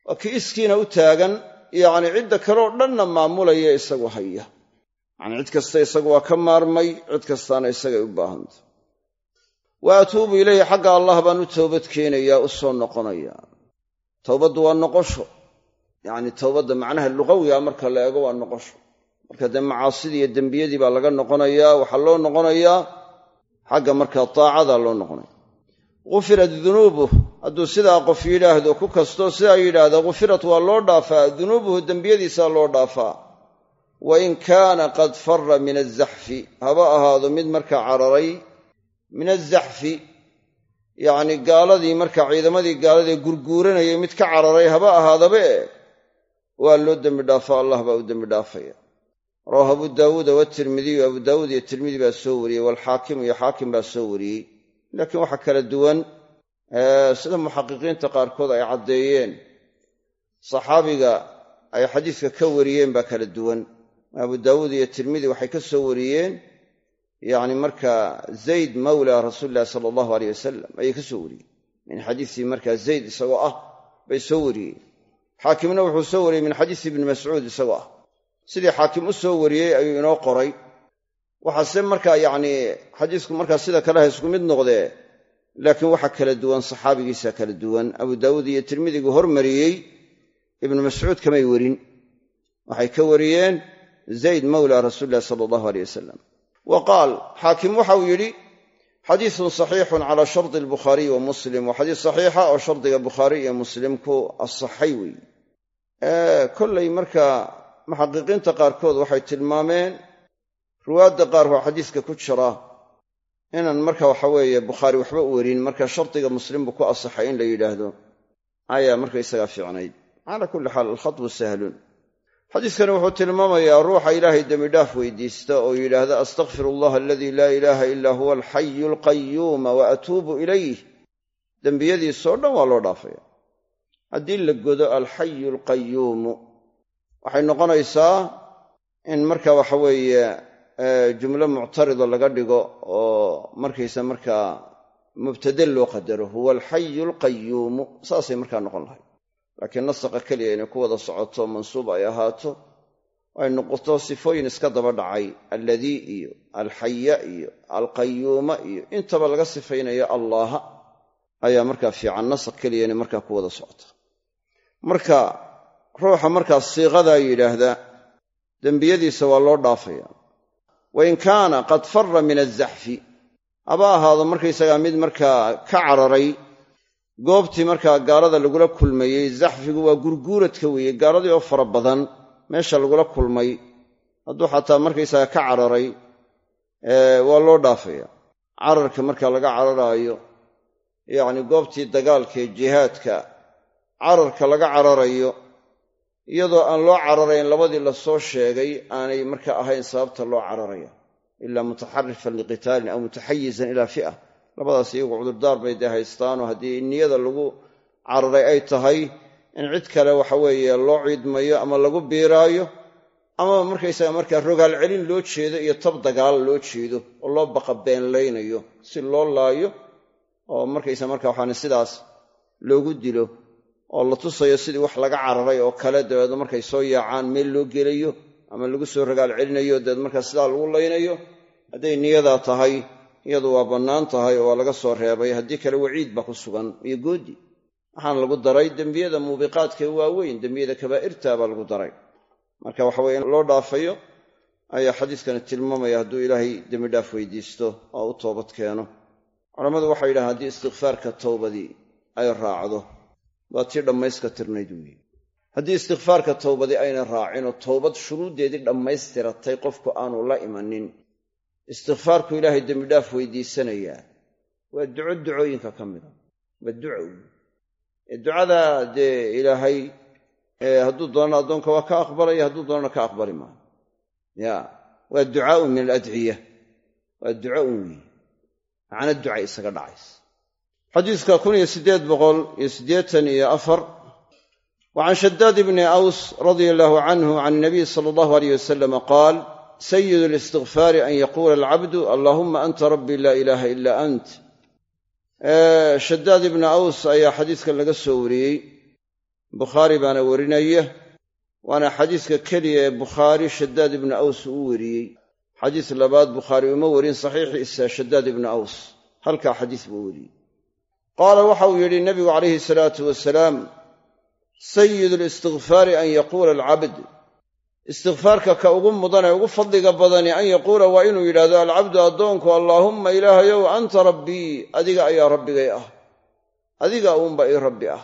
[SPEAKER 1] waa kii iskiina u taagan yacni cidda kaleoo dhanna maamulaya isagu haya. Yacni cid kasta isagu waa ka maarmay cid kastaana isagay u baahantay wa atuubu ilayhi xagga allah baan u toobad keenayaa u soo noqonayaa towbaddu waa noqosho. Yacni towbadda macnaha luqawiga marka la eego waa noqosho. Marka dee macaasidii iyo dembiyadii baa laga noqonayaa waxaa loo noqonayaa. Xagga markaa taacadaa loo noqonaya gufirat dunuubuh hadduu sidaa qof yidhaahdo ku kastoo sidaa yidhaahda gufirat waa loo dhaafaa dunuubuhu dembiyadiisaa loo dhaafaa. Wa in kaana qad fara min azaxfi haba ahaado mid markaa cararay. Min azaxfi yacni gaaladii marka ciidamadii gaaladee gurguuranayay mid ka cararay haba ahaadaba waa loo dembi dhaafaa allah baa u dembi dhaafaya. Rawaahu abu daawuuda watirmidiyu abu daawuud iyo tirmidi baa soo wariyey waalxaakimu iyo xaakim baa soo wariyey laakiin waxaa kala duwan sida muxaqiqiinta qaarkood ay caddeeyeen saxaabiga ay xadiiska ka wariyeen baa kala duwan. Abu daawuud iyo tirmidi waxay ka soo wariyeen yacni marka zayd mawla rasuuli illahi sala allahu aleyh wasalam ayay ka soo wariyeen. Min xadiisi markaa zayd isagoo ah bay soo wariyeen. Xaakimna wuxuu soo wariyey min xadiisi ibni mascuud isagoo ah. Sidii xaakim u soo wariyey ayuu inoo qoray waxaase markaa yacni xadiisku markaa sida kale ha isku mid noqdee laakiin waxa kala duwan saxaabigiisa kala duwan. Abu daawuud iyo tirmidigu hormariyey ibnu mascuud kamay werin waxay ka wariyeen zayd mawla rasuuli illahi sala allahu aleyh wasalam wa qaal xaakim waxauu yidhi xadiisun saxiixun calaa shardi albukhaariyi wa muslim. Waa xadiis saxiixa oo shardiga bukhaari iyo muslim ku asaxay weeye kollay markaa muxaqiqiinta qaarkood waxay tilmaameen ruwaadda qaar waa xadiiska ku jira. Inaan marka waxa weeye bukhaari waxba u werin marka shardiga muslim buu ku asaxay in la yidhaahdo ayaa markaysagaa fiicnayd. Calaa kulli xaal alkhatbu sahlun. Xadiiskani wuxuu tilmaamayaa ruuxa ilaahay dembidhaaf weydiista oo yidhaahda astakfir allah aladii laa ilaaha ilaa huwa alxayu alqayuuma wa atuubu ilayh. Dembiyadiisoo dhan waa loo dhaafaya. Haddii la godo alxayu alqayuumu waxay noqonaysaa in marka waxa weeye jumlo muctarida laga dhigo oo markaysa markaa mubtade loo qadaro huwa alxayu alqayuumu saasay markaa noqon lahay laakiin nasaqa keliya inay ku wada socoto mansuub ay ahaato ay noqoto sifooyin iska daba dhacay alladii iyo alxaya iyo alqayuuma iyo intaba laga sifaynayo allaaha ayaa markaa fiican nasaq keliya inay markaa ku wada socota marka ruuxa markaa siiqadaa yidhaahda dembiyadiisa waa loo dhaafaya wain kaana qad fara min azaxfi haba ahaado markaysagaa mid markaa ka cararay goobtii markaa gaalada lagula kulmayey zaxfigu waa gurguuradka weeye gaaladii oo fara badan meesha lagula kulmay. Hadduu xataa markaysaga ka cararay waa loo dhaafaya. Cararka marka laga cararaayo yacni goobtii dagaalkaee jihaadka cararka laga cararayo iyadoo aan loo cararayn labadii la soo sheegay aanay marka ahayn sababta loo cararaya. Ilaa mutaxarifan liqitaalin aw mutaxayizan ilaa fi'a labadaas iyagu cudurdaar bay dee haystaanoo haddii niyada lagu cararay ay tahay in cid kale waxa weeye loo ciidmayo ama lagu biiraayo ama markaysaga markaa rogaal celin loo jeedo iyo tab dagaal loo jeedo oo loo baqa beenlaynayo si loo laayo oo markaysa marka waxaan sidaas loogu dilo oo la tusayo sidii wax laga cararay oo kale dabeedna markay soo yaacaan meel loo gelayo ama lagu soo rogaal celinayo dabeed markaa sidaa lagu laynayo hadday niyadaa tahay iyadu waa bannaan tahay oo waa laga soo reebay. Haddii kale waciid baa ku sugan iyo goodi. Waxaana lagu daray dembiyada muubiqaadkae waaweyn dembiyada kabaa'irta baa lagu daray. Marka waxa weye in loo dhaafayo ayaa xadiiskani tilmaamaya hadduu ilaahay dembidhaaf weydiisto oo u toobad keeno. Culammadu waxay yidhahaan haddii istikfaarka towbadii ay raacdo waa tii dhammayska tirnayd weeye haddii istikfaarka towbadii ayna raacinoo towbad shuruuddeedii dhammaystiratay qofku aanu la imanin istikfaarku ilaahay dembidhaaf weydiisanayaa. Waa duco ducooyinka ka mida. Waa duca wey ducada dee ilaahay hadduu doonana addoonka waa ka aqbalaya hadduu doonana ka aqbali maayo ya waa ducaaun min aladciya. Waa duco un weeye macna duca isaga dhacaysa xadiiska kun iyo siddeed boqol iyo siddeetan iyo afar wa can shaddaad bni aws radia allaahu canhu can inabiy sala allahu aleyh wasalama qaal sayid listikfaari an yaquula alcabdu allaahuma anta rabbii laa ilaaha ilaa ant. Shadaad ibna aws ayaa xadiiskan laga soo wariyey bukhaari baana warinaya waana xadiiska keliya ee bukhaari shadaad ibna aws uu weriyey xadiis labaad bukhaari uma warin saxiixiisa shadaad ibna aws halkaa xadiis buu weriyey qaala waxa uu yidhi nebigu calayhi salaatu wasalaam sayid listikfaari an yaquula alcabd. Istikfaarka ka ugu mudanee ugu fadliga badani an yaquula waa inuu yidhahdo alcabdu addoonku allaahumma ilaahayow anta rabbii adiga ayaa rabbigay ah. Adiga uunba ii rabbi ah.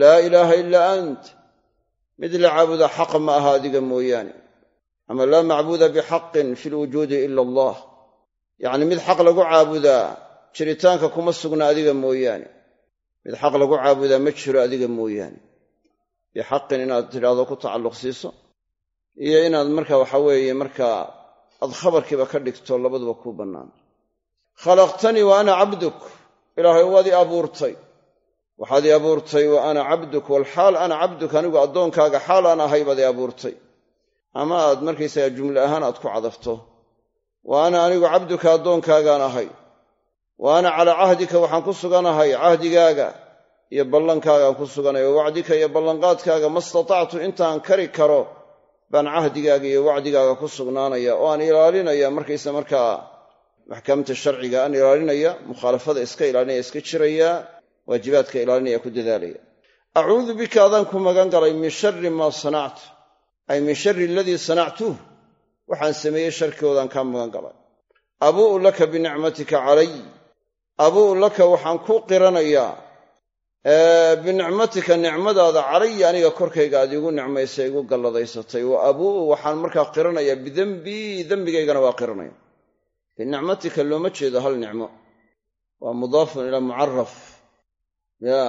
[SPEAKER 1] Laa ilaaha ilaa ant. Mid la caabuda xaq ma aha adiga mooyaane. Ama laa macbuuda bixaqin fi lwujuudi ila allah. Yacni mid xaq lagu caabudaa jiritaanka kuma sugna adiga mooyaane. Mid xaq lagu caabudaa ma jiro adiga mooyaane. Bixaqin inaad tidhaahdo ku tacalluq siiso iyo inaad marka waxa weeye markaa aad khabarkiiba ka dhigto labaduba kuu bannaan. Khalaqtanii wa ana cabduk ilaahay waad i abuurtay. Waxaad i abuurtay wa ana cabduk walxaal ana cabduk anigu addoonkaaga xaal aan ahay baad i abuurtay. Ama aad markaysaga jumle ahaan aad ku cadafto wa ana anigu cabduka addoonkaagaan ahay wa ana calaa cahdika waxaan ku suganahay cahdigaaga iyo ballankaagaan ku suganay wa wacdika iyo ballanqaadkaaga ma istatactu intaan kari karo baan cahdigaaga iyo wacdigaaga ku sugnaanaya oo aan ilaalinaya markaysa markaa maxkaamta sharciga aan ilaalinaya mukhaalafada iska ilaalinaya iska jiraya waajibaadka ilaalinaya ku dadaalaya. Acuudu bika adaan ku magan galay min shari maa sanactu ay min shari aladii sanactuh waxaan sameeyey sharkigoodaan kaa magan galay. Abuu'u laka binicmatika calay abuu'u laka waxaan ku qiranayaa binicmatika nicmadaada calaya aniga korkayga aad igu nicmaysa igu galladaysatay. Wa abuu'u waxaan markaa qiranayaa bidembii dembigaygana waa qiranaya binicmatika looma jeedo hal nicmo. Waa mudaafun ilaa mucaraf ya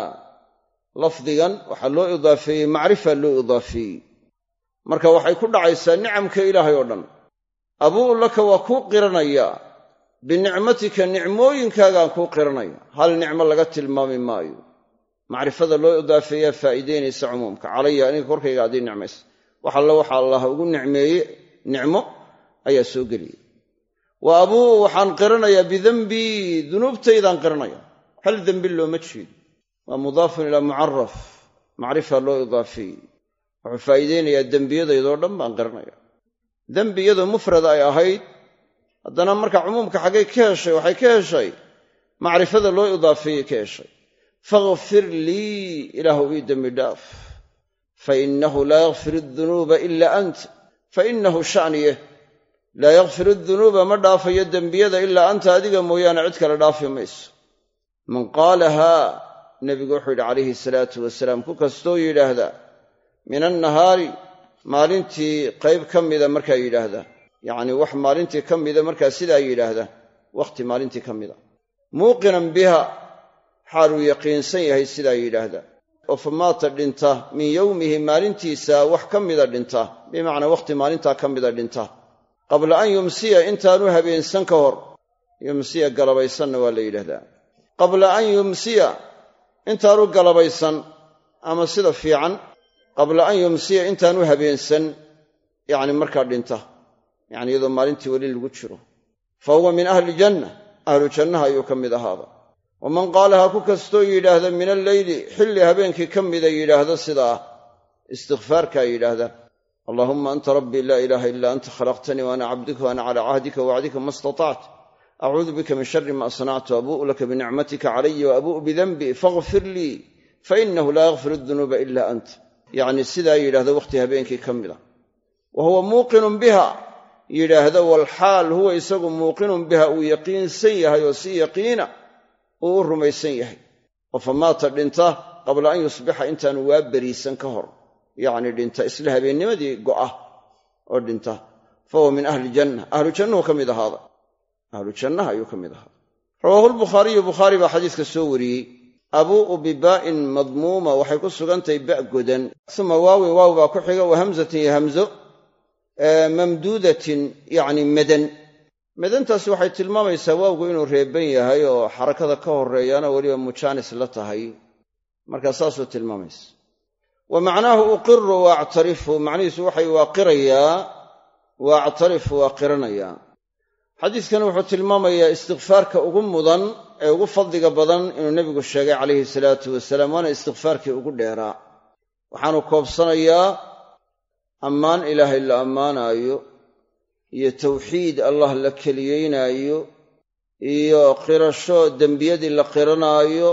[SPEAKER 1] lafdigan waxaa loo idaafeeyey macrifa loo idaafeeyey. Marka waxay ku dhacaysaa nicamka ilaahay oo dhan. Abuu'u laka waa kuu qiranayaa binicmatika nicmooyinkaagaan kuu qiranaya hal nicmo laga tilmaami maayo. Macrifada loo idaafeeyaa faa'iideynaysa cumuumka. Calaya aniga korkayga haddii nicmaysa. Wax alla waxa allah ugu nicmeeye nicmo ayaa soo geliyey. Wa abuu'u waxaan qiranayaa bidembii dunuubtaydaan qiranaya hal dembi looma jeedo. Waa mudaafun ilaa mucaraf macrifa loo idaafeeyey wuxuu faa'iideynayaa dembiyadaydoo dhan baan qiranaya dembi iyadoo mufrad ay ahayd haddana marka cumuumka xaggay ka heshay waxay ka heshay macrifada loo idaafeeyey ka heshay. Fakhfir lii ilaahu ii dembi dhaaf. Fa innahu laa yakfir adunuuba ila ant. Fa innahu sha'niye laa yakfir adunuuba ma dhaafayo dembiyada ilaa anta adiga mooyaane cid kale dhaafi mayso. Man qaalahaa nebigu wuxuu yidhi calayhi salaatu wasalaam ku kastoo yidhaahda min annahaari maalintii qayb ka mida markaa yidhaahda yacnii wax maalintii ka mida markaa sidaa yidhaahda wakhti maalintii ka mida. Muuqinan biha xaaluu yaqiinsan yahay sidaa yidhaahda. Oo famaata dhinta min yowmihi maalintiisa wax ka mida dhinta bimacnaa wakhti maalintaa ka mida dhinta. Qabla an yumsiya intaanu habeensan ka hor yumsiya galabaysanna waa la yidhahdaa qabla an yumsiya intaanu galabaysan ama sida fiican qabla an yumsiya intaanu habeensan yacni markaa dhinta yacni iyadoo maalintii weli lagu jiro. Fa huwa min ahli janna. Ahlu jannaha ayuu ka mid ahaada waman qaalaha ku kastoo yidhaahda min alleyli xilli habeenkii ka mida yidhaahda sidaa istikfaarkaa yidhaahda allaahumma anta rabbii laa ilaaha ilaa anta khalaqtanii wa ana cabduka wa calaa cahdika wa wacdika ma istatactu acuudu bika min shari ma sanactu abuu'u laka binicmatika calaya wa abuu'u bidanbii faghfir lii fa inahu laa yakfiru dunuuba ila ant. Yacni sidaa yidhahda wakhti habeenkii ka mida. Wa huwa yidhaahda walxaal huwa isagu muuqinun biha uu yaqiinsan yahay oo si yaqiina uu u rumaysan yahay. Oo famaata dhinta qabla an yusbixa intaanu waa beriisan ka hor. Yacni dhinta isla habeennimadii go'a oo dhinta. Fa huwa min ahli janna. Ahlu jannuhu ka mid ahaada. Ahlu jannaha ayuu ka mid ahaada. Rawaahu lbukhaariyu bukhaari baa xadiiska soo wariyey. Abuu'u bibaa'in madmuuma waxay ku sugantahay ba' godan. Uma waawin waaw baa ku xiga wa hamzatin iyo hamzo mamduudatin yacni madan. Madantaasi waxay tilmaamaysaa waawgu inuu reeban yahay oo xarakada ka horreeyaana weliba mujaanis la tahay. Markaa saasuu tilmaamaysa. Wa macnaahu uqiru wa actarifu macnihiisu waxay waa qirayaa wa actarifu waa qiranayaa xadiidkani wuxuu tilmaamayaa istikfaarka ugu mudan ee ugu fadliga badan inuu nebigu sheegay calayhi salaatu wasalaam waana istikfaarkii ugu dheeraa. Waxaanu koobsanayaa ammaan ilaahay la ammaanaayo iyo tawxiid allah la keliyeynaayo iyo qirasho dembiyadii la qiranaayo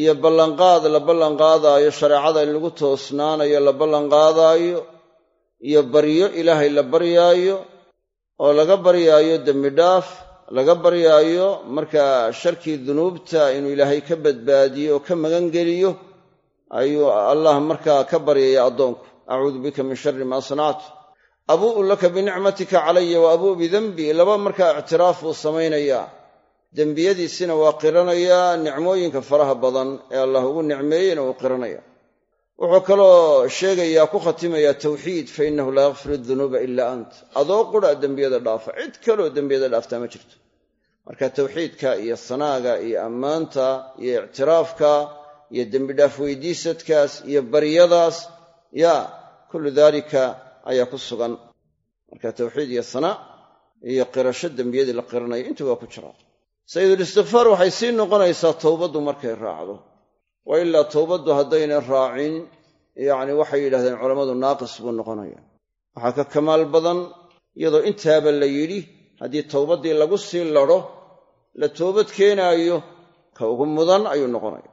[SPEAKER 1] iyo ballanqaad la ballanqaadaayo shareecada in lagu toosnaanayo la ballanqaadaayo iyo baryo ilaahay la baryaayo oo laga baryaayo dembi dhaaf laga baryaayo markaa sharkii dunuubta inuu ilaahay ka badbaadiyo oo ka magangeliyo ayuu allah markaa ka baryaya addoonku acuudu bika min shari maa sanactu abuu'u laka binicmatika calaya wa abuu'u bidenbii laba markaa ictiraaf buu samaynayaa dembiyadiisina waa qiranayaa nicmooyinka faraha badan ee allah ugu nicmeeyeyna wuu qiranaya. Wuxuu kaloo sheegayaa ku khatimayaa tawxiid fa innahu laa yakfiru dunuuba ilaa ant. Adoo qura dembiyada dhaafa. Cid kaloo dembiyada dhaaftaa ma jirto. Marka tawxiidka iyo sanaaga iyo ammaanta iyo ictiraafka iyo dembidhaaf weydiisadkaas iyo baryadaas ya kullu daalika ayaa ku sugan. Marka tawxiid iyo sanaa iyo qirasho dembiyadii la qiranayo intuu waa ku jiraa sayidulistikfaar waxay sii noqonaysaa towbaddu markay raacdo. Wa ilaa towbaddu haddaynan raacin yacni waxay yidhahdeen culammadu naaqis buu noqonaya waxaa ka kamaal badan iyadoo intaaba la yidhi haddii towbaddii lagu sii ladho la toobad keenaayo ka ugu mudan ayuu noqonaya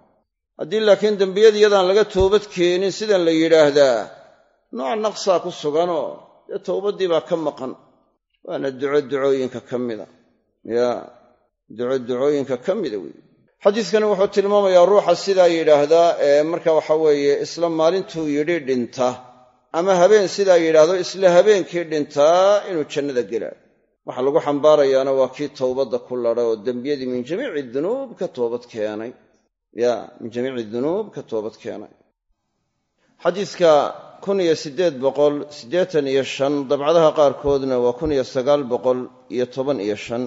[SPEAKER 1] haddii laakiin dembiyadii iyadaan laga toobad keenin sidan la yidhaahdaa nooc naqsaa ku suganoo dee towbaddii baa ka maqan. Waana duco ducooyinka ka mida. Ya duco ducooyinka ka mida weeye xadiidkani wuxuu tilmaamayaa ruuxa sidaa yidhaahdaa ee marka waxa weeye isla maalintuu yidhi dhinta ama habeen sidaa yidhaahdo isla habeenkii dhintaa inuu jannada gelaayo waxa lagu xambaarayaana waa kii towbadda ku ladha oo dembiyadii min jamiici dunuub ka toobad keenay ya min jamiici dunuub ka toobad keenay. Xadiidka kun iyo siddeed boqol siddeetan iyo shan dabcadaha qaarkoodna waa kun iyo sagaal boqol iyo toban iyo shan.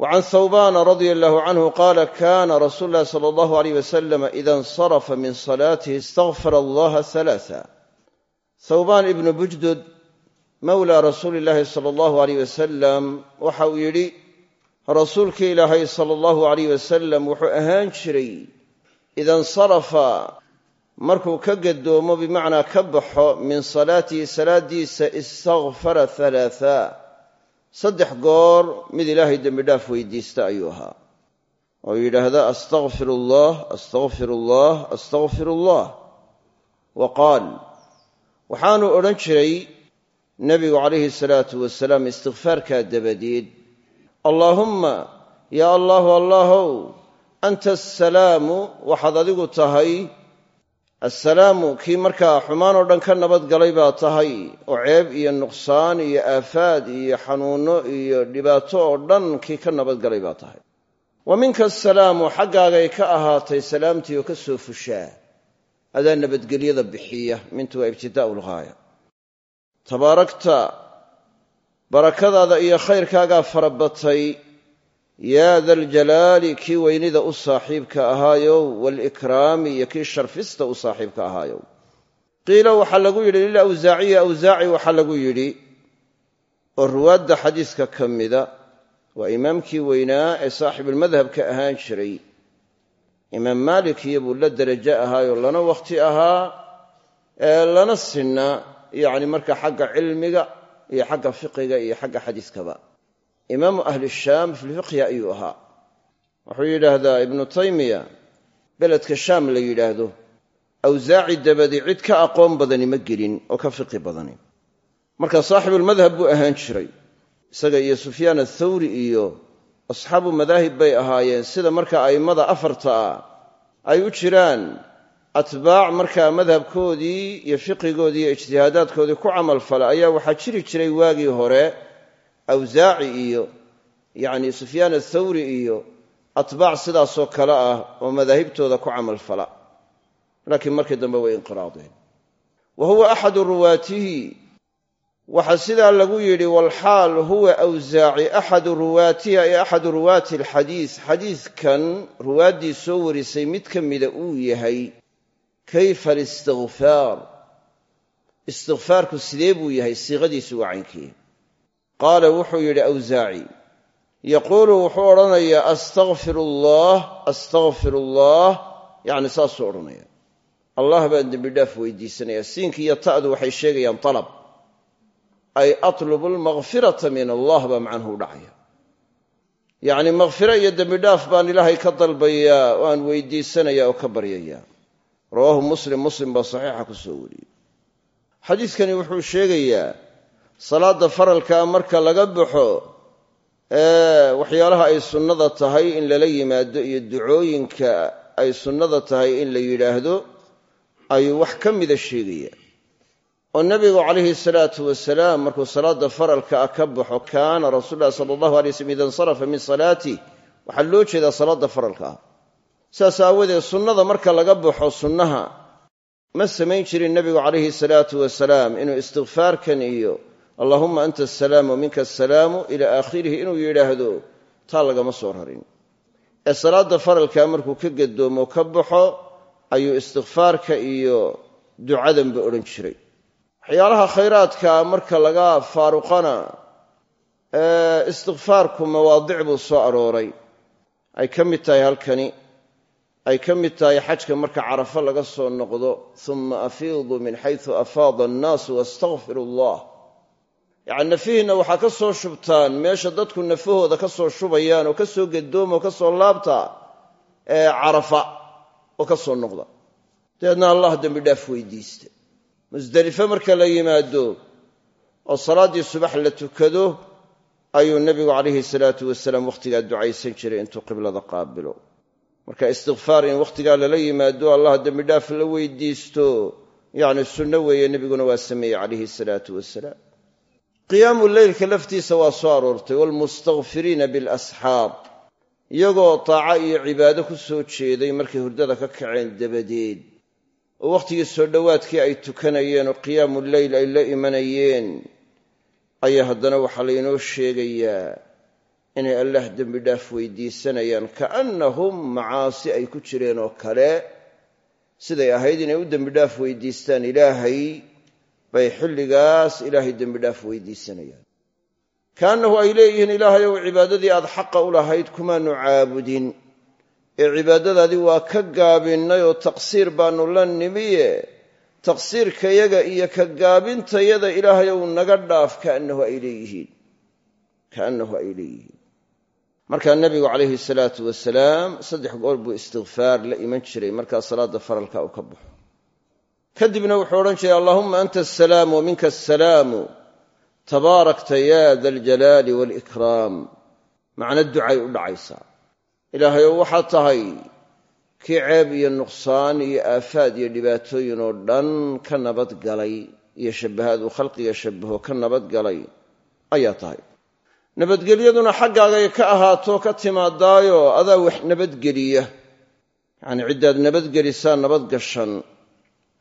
[SPEAKER 1] Wa can thawbana radia allahu canhu qaala kana rasuulu llahi sala allahu aleyh wasalam ida insarafa min salaatihi istakfara allaha halaasa thawbaan ibnu bujdud mawlaa rasuuli illaahi sala allahu aleyh wasalam rasuulkii ilaahay sala allahu aleyh wasalam wuxuu ahaan jiray ida insarafa markuu ka gadoomo bimacnaa ka baxo min salaatihi salaaddiisa istakfara halaathaa saddex goor mid ilaahay dembidhaaf weydiista ayuu ahaa. Oo yidhaahda astakfir allah astakfir allah astakfir allah wa qaal waxaanuu odhan jiray nebigu calayhi salaatu wasalaam istikfaarkaa dabadeed allaahumma yaa allaahu allaahow anta asalaamu waxaad adigu tahay assalaamu kii markaa xumaan oo dhan ka nabadgalay baa tahay oo ceeb iyo nuqsaan iyo aafaad iyo xanuunno iyo dhibaato oo dhan kii ka nabadgalay baa tahay. Wa minka asalaamu xaggaagay ka ahaatay salaamtii oo ka soo fushaa adaa nabadgelyada bixiya mintu waa ibtidaa'u lghaaya barakadaada iyo khayrkaagaa farabatay yaa daljalaali kii weynida u saaxiibka ahaayow waalikraami iyo kii sharfista u saaxiibka ahaayow. Qiila waxaa lagu yidhi lilawsaaciyi awsaaci waxaa lagu yidhi oo ruwaadda xadiiska ka mida waa imaamkii weynaa ee saaxibulmadhabka ahaan jiray. Imaam maalik iyo buu la derajo ahaayoo lana wakhti ahaa ee lana sinna yacni marka xagga cilmiga iyo xagga fiqiga iyo xagga xadiiskaba. Imaamu ahli shaam filfiqhi ayuu ahaa. Wuxuu yidhaahdaa ibnu taymiya beledka shaam la yidhaahdo awsaaci dabadi cid ka aqoon badani ma gelin oo ka fiqi badani. Marka saaxibulmadhab buu ahaan jiray. Isaga iyo sufyaan athawri iyo asxaabu madaahib bay ahaayeen. Sida marka a'immada afarta ah ay u jiraan atbaac markaa madhabkoodii iyo fiqigoodii iyo ijtihaadaadkoodii ku camalfala ayaa waxaa jiri jiray waagii hore awsaaci iyo yacni sufyaan athawri iyo atbaac sidaasoo kale ah oo madaahibtooda ku camalfala laakiin markii dambe way inqiraadeen. Wa huwa axadu ruwaatihi. Waxaa sidaa lagu yidhi walxaal huwa awsaaci axadu ruwaatihi ay axadu ruwaati alxadiis. Xadiidkan ruwaaddii soo warisay mid ka mida uu yahay kayfa alistikfaar istikfaarku sidee buu yahay siiqadiisu waa caynkii qaala wuxuu yidhi awsaaci yaquulu wuxuu odhanayaa astakfir allah astakfir allah yacni saasuu odhanaya allah baan dembidhaaf weydiisanaya siinki iyo ta'du waxay sheegayaan alab ay atlubu almakfirata min allah baa macnuhu u dhacaya yacni makfiro iyo dembidhaaf baan ilaahay ka dalbayaa oo weydiisanaya oo ka baryaya rawaahu muslim muslim baa saxiixa ku soo wariyey. Xadiidkani wuxuu sheegayaa salaadda faralkaa marka laga baxo ee waxyaalaha ay sunnada tahay in lala yimaado iyo ducooyinka ay sunnada tahay in la yidhaahdo ayuu wax ka mida sheegaya oo nebigu calayhi salaatu wasalaam markuu salaadda faralka ah ka baxo kaana rasuul llahi sala allahu alay slm ida insarafa min salaatih waxaa loo jeedaa salaadda faralka ah saas aawadeed sunnada marka laga baxo sunnaha ma samayn jirin nebigu calayhi salaatu wasalaam inuu istikfaarkan iyo allaahumma anta asalaam wa minka asalaamu ila aakhirihi inuu yidhaahdo taa lagama soo rarin. Ee salaadda faralkaa markuu ka gadoomo ka baxo ayuu istikfaarka iyo ducadanba odhan jiray. Waxyaalaha khayraadka marka laga faaruqana istikfaarku mawaadic buu soo arooray. Ay ka mid tahay halkani ay ka mid tahay xajka marka carafo laga soo noqdo uma afiidu min xaysu afaada annaasu wastakfiru allah yacni nafihiinna waxaa ka soo shubtaan meesha dadku nafahooda ka soo shubayaan oo ka soo gadooma oo ka soo laabta ee carafa oo ka soo noqda. Dabeedna allah dembi dhaaf weydiista musdelifo marka la yimaado oo salaaddii subax la tukado ayuu nebigu calayhi salaatu wasalaam wakhtigaa ducaysan jiray intuu qiblada qaabilo marka istikfaar in wakhtigaa lala yimaado allah dembidhaaf la weydiisto. Yacni sunno weeye nebiguna waa sameeyey calayhi salaatu wasalaam qiyaamu leylka laftiisa waa soo aroortay waalmustakfiriina bilasxaab iyagoo taaco iyo cibaado ku soo jeeday markay hurdada ka kaceen dabadeed. Oo wakhtigii soo dhowaadkii ay tukanayeen oo qiyaamu leyl ay la imanayeen. Ayaa haddana waxaa laynoo sheegayaa inay allah dembi dhaaf weydiisanayaan kaannahum macaasi ay ku jireen oo kale siday ahayd inay u dembi dhaaf weydiistaan ilaahay bay xilligaas ilaahay dembi dhaaf weydiisanayaan. Kaannahu ay leeyihiin ilaahay ow cibaadadii aad xaqa u lahayd kumaanu caabudin. Ee cibaadadaadii waa ka gaabinnay oo taqsiir baannu la nimiye taqsiirkayaga iyo ka gaabintayada ilaahay ow naga dhaaf kaannahu ay leeyihiin. Kaannahu ay leeyihiin markaa nebigu calayhi salaatu wasalaam saddex goor buu istikfaar la iman jiray markaa salaadda faralka uu ka baxo. Kadibna wuxuu odhan jiray allahuma anta asalaam wa minka asalaamu tabaarakta ya da aljalaali waalikraam macno ducay u dhacaysaa ilaahay oo waxaad tahay kii ceeb iyo nuqsaan iyo aafaad iyo dhibaatooyin oo dhan ka nabadgalay iyo shabbahaad uu khalqiga shabbaho ka nabadgalay ayaa tahay nabadgelyaduna xaggaagay ka ahaato ka timaadaayo adaa wax nabadgeliya. Yacnii ciddaad nabadgelisaa nabadgashan